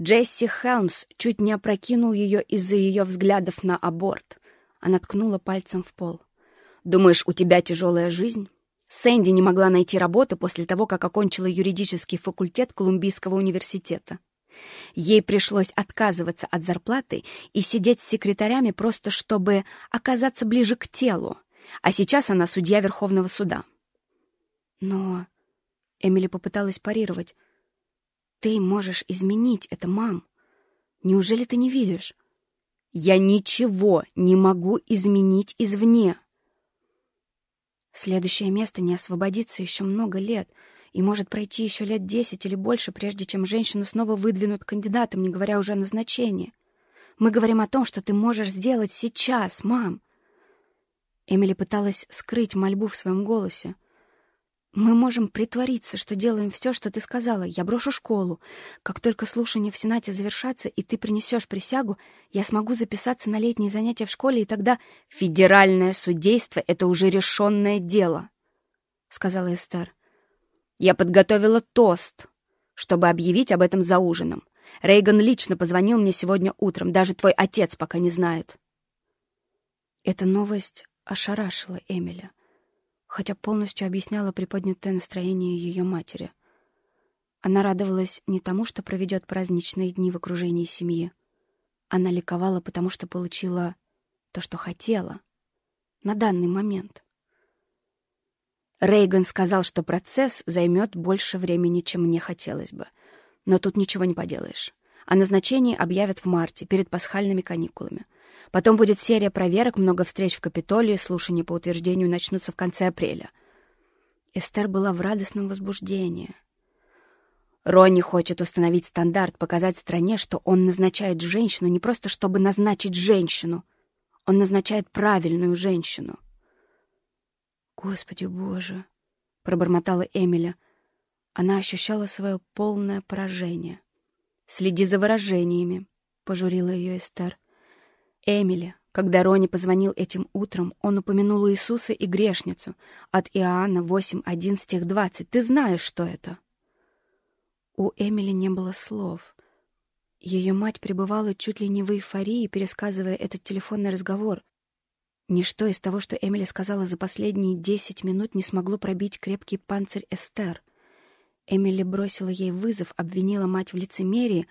Джесси Хелмс чуть не опрокинул ее из-за ее взглядов на аборт. Она ткнула пальцем в пол. «Думаешь, у тебя тяжелая жизнь?» Сэнди не могла найти работу после того, как окончила юридический факультет Колумбийского университета. Ей пришлось отказываться от зарплаты и сидеть с секретарями просто чтобы оказаться ближе к телу. А сейчас она судья Верховного суда. Но... Эмили попыталась парировать. «Ты можешь изменить это, мам. Неужели ты не видишь?» «Я ничего не могу изменить извне», Следующее место не освободится еще много лет, и может пройти еще лет десять или больше, прежде чем женщину снова выдвинут кандидатом, не говоря уже о назначении. Мы говорим о том, что ты можешь сделать сейчас, мам. Эмили пыталась скрыть мольбу в своем голосе. Мы можем притвориться, что делаем все, что ты сказала. Я брошу школу. Как только слушания в Сенате завершатся, и ты принесешь присягу, я смогу записаться на летние занятия в школе, и тогда федеральное судейство — это уже решенное дело, — сказала Эстер. Я подготовила тост, чтобы объявить об этом за ужином. Рейган лично позвонил мне сегодня утром. Даже твой отец пока не знает. Эта новость ошарашила Эмиля, хотя полностью объясняла приподнятое настроение ее матери. Она радовалась не тому, что проведет праздничные дни в окружении семьи. Она ликовала, потому что получила то, что хотела на данный момент. Рейган сказал, что процесс займет больше времени, чем мне хотелось бы — но тут ничего не поделаешь. О назначении объявят в марте, перед пасхальными каникулами. Потом будет серия проверок, много встреч в Капитолии, слушания по утверждению начнутся в конце апреля. Эстер была в радостном возбуждении. Ронни хочет установить стандарт, показать стране, что он назначает женщину не просто чтобы назначить женщину. Он назначает правильную женщину. «Господи Боже!» — пробормотала Эмиля — она ощущала свое полное поражение. «Следи за выражениями», — пожурила ее Эстер. «Эмили, когда Рони позвонил этим утром, он упомянул Иисуса и грешницу от Иоанна 8.1 стих 20. Ты знаешь, что это?» У Эмили не было слов. Ее мать пребывала чуть ли не в эйфории, пересказывая этот телефонный разговор. Ничто из того, что Эмили сказала за последние десять минут, не смогло пробить крепкий панцирь Эстер. Эмили бросила ей вызов, обвинила мать в лицемерии,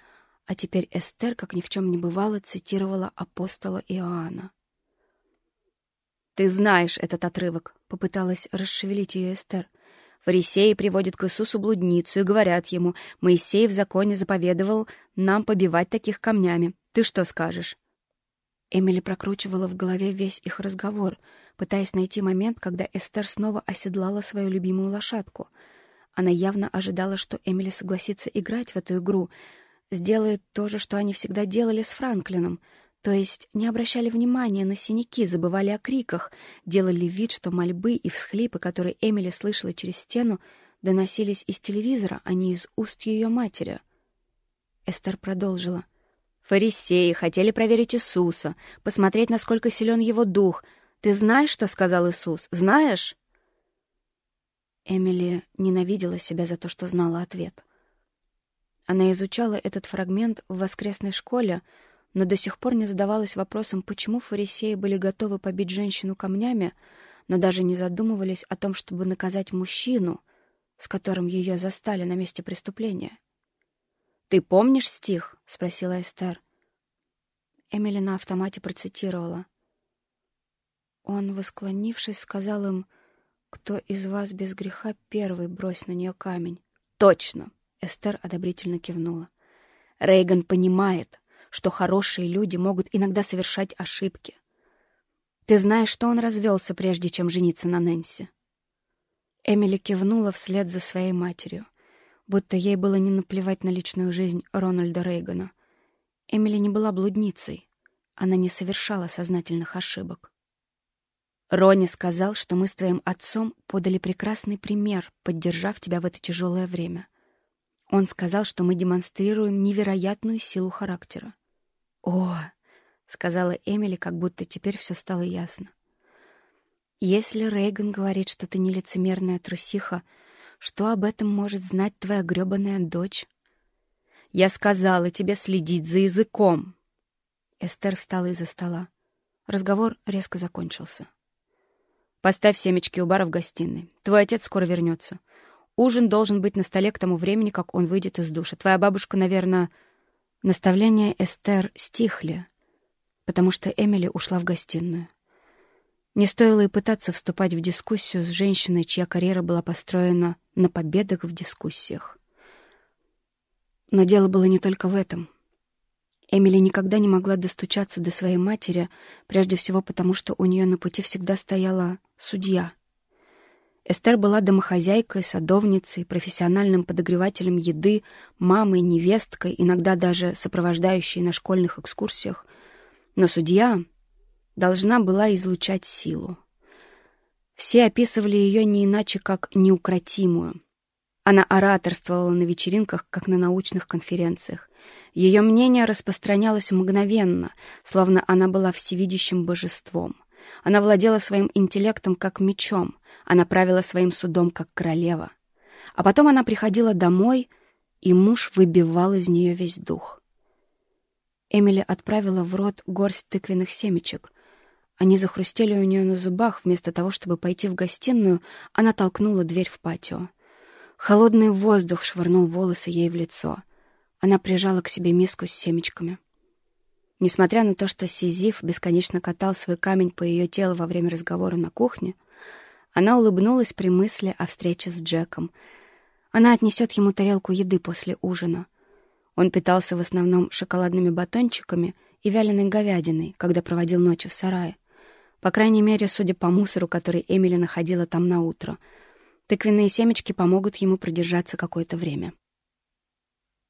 а теперь Эстер, как ни в чем не бывало, цитировала апостола Иоанна. «Ты знаешь этот отрывок», — попыталась расшевелить ее Эстер. Фарисеи приводят к Иисусу блудницу и говорят ему, «Моисей в законе заповедовал нам побивать таких камнями. Ты что скажешь?» Эмили прокручивала в голове весь их разговор, пытаясь найти момент, когда Эстер снова оседлала свою любимую лошадку — она явно ожидала, что Эмили согласится играть в эту игру, сделает то же, что они всегда делали с Франклином, то есть не обращали внимания на синяки, забывали о криках, делали вид, что мольбы и всхлипы, которые Эмили слышала через стену, доносились из телевизора, а не из уст ее матери. Эстер продолжила. «Фарисеи хотели проверить Иисуса, посмотреть, насколько силен его дух. Ты знаешь, что сказал Иисус? Знаешь?» Эмили ненавидела себя за то, что знала ответ. Она изучала этот фрагмент в воскресной школе, но до сих пор не задавалась вопросом, почему фарисеи были готовы побить женщину камнями, но даже не задумывались о том, чтобы наказать мужчину, с которым ее застали на месте преступления. «Ты помнишь стих?» — спросила Эстер. Эмили на автомате процитировала. Он, восклонившись, сказал им — кто из вас без греха первый брось на нее камень? Точно! Эстер одобрительно кивнула. Рейган понимает, что хорошие люди могут иногда совершать ошибки. Ты знаешь, что он развелся, прежде чем жениться на Нэнси? Эмили кивнула вслед за своей матерью, будто ей было не наплевать на личную жизнь Рональда Рейгана. Эмили не была блудницей. Она не совершала сознательных ошибок. Рони сказал, что мы с твоим отцом подали прекрасный пример, поддержав тебя в это тяжелое время. Он сказал, что мы демонстрируем невероятную силу характера. «О!» — сказала Эмили, как будто теперь все стало ясно. «Если Рейган говорит, что ты не лицемерная трусиха, что об этом может знать твоя грёбаная дочь?» «Я сказала тебе следить за языком!» Эстер встала из-за стола. Разговор резко закончился. Поставь семечки у бара в гостиной. Твой отец скоро вернется. Ужин должен быть на столе к тому времени, как он выйдет из душа. Твоя бабушка, наверное... Наставления Эстер стихли, потому что Эмили ушла в гостиную. Не стоило и пытаться вступать в дискуссию с женщиной, чья карьера была построена на победах в дискуссиях. Но дело было не только в этом — Эмили никогда не могла достучаться до своей матери, прежде всего потому, что у нее на пути всегда стояла судья. Эстер была домохозяйкой, садовницей, профессиональным подогревателем еды, мамой, невесткой, иногда даже сопровождающей на школьных экскурсиях. Но судья должна была излучать силу. Все описывали ее не иначе, как неукротимую. Она ораторствовала на вечеринках, как на научных конференциях. Ее мнение распространялось мгновенно, словно она была всевидящим божеством. Она владела своим интеллектом как мечом, она правила своим судом как королева. А потом она приходила домой, и муж выбивал из нее весь дух. Эмили отправила в рот горсть тыквенных семечек. Они захрустели у нее на зубах. Вместо того, чтобы пойти в гостиную, она толкнула дверь в патио. Холодный воздух швырнул волосы ей в лицо. Она прижала к себе миску с семечками. Несмотря на то, что Сизиф бесконечно катал свой камень по ее телу во время разговора на кухне, она улыбнулась при мысли о встрече с Джеком. Она отнесет ему тарелку еды после ужина. Он питался в основном шоколадными батончиками и вяленой говядиной, когда проводил ночи в сарае. По крайней мере, судя по мусору, который Эмили находила там на утро. Тыквенные семечки помогут ему продержаться какое-то время.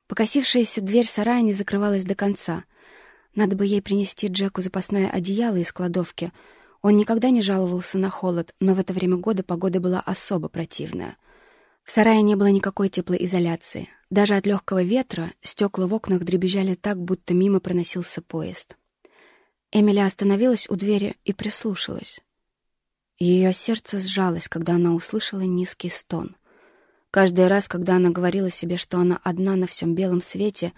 Покосившаяся дверь сарая не закрывалась до конца. Надо бы ей принести Джеку запасное одеяло из кладовки — он никогда не жаловался на холод, но в это время года погода была особо противная. В сарае не было никакой теплоизоляции. Даже от легкого ветра стекла в окнах дребезжали так, будто мимо проносился поезд. Эмили остановилась у двери и прислушалась. Ее сердце сжалось, когда она услышала низкий стон. Каждый раз, когда она говорила себе, что она одна на всем белом свете,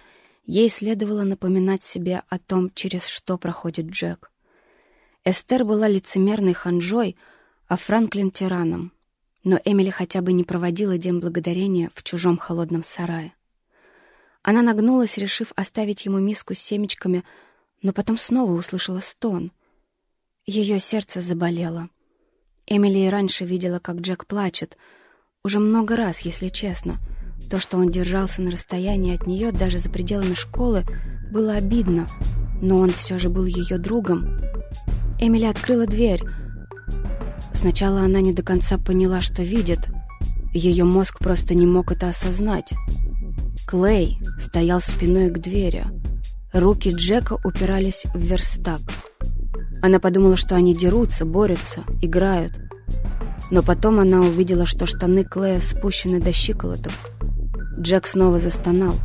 ей следовало напоминать себе о том, через что проходит Джек. Эстер была лицемерной ханжой, а Франклин — тираном. Но Эмили хотя бы не проводила День Благодарения в чужом холодном сарае. Она нагнулась, решив оставить ему миску с семечками, но потом снова услышала стон. Ее сердце заболело. Эмили и раньше видела, как Джек плачет. Уже много раз, если честно. То, что он держался на расстоянии от нее, даже за пределами школы, было обидно, но он все же был ее другом, Эмили открыла дверь. Сначала она не до конца поняла, что видит. Ее мозг просто не мог это осознать. Клей стоял спиной к двери. Руки Джека упирались в верстак. Она подумала, что они дерутся, борются, играют. Но потом она увидела, что штаны Клея спущены до щиколотов. Джек снова застонал.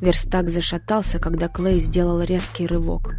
Верстак зашатался, когда Клей сделал резкий рывок.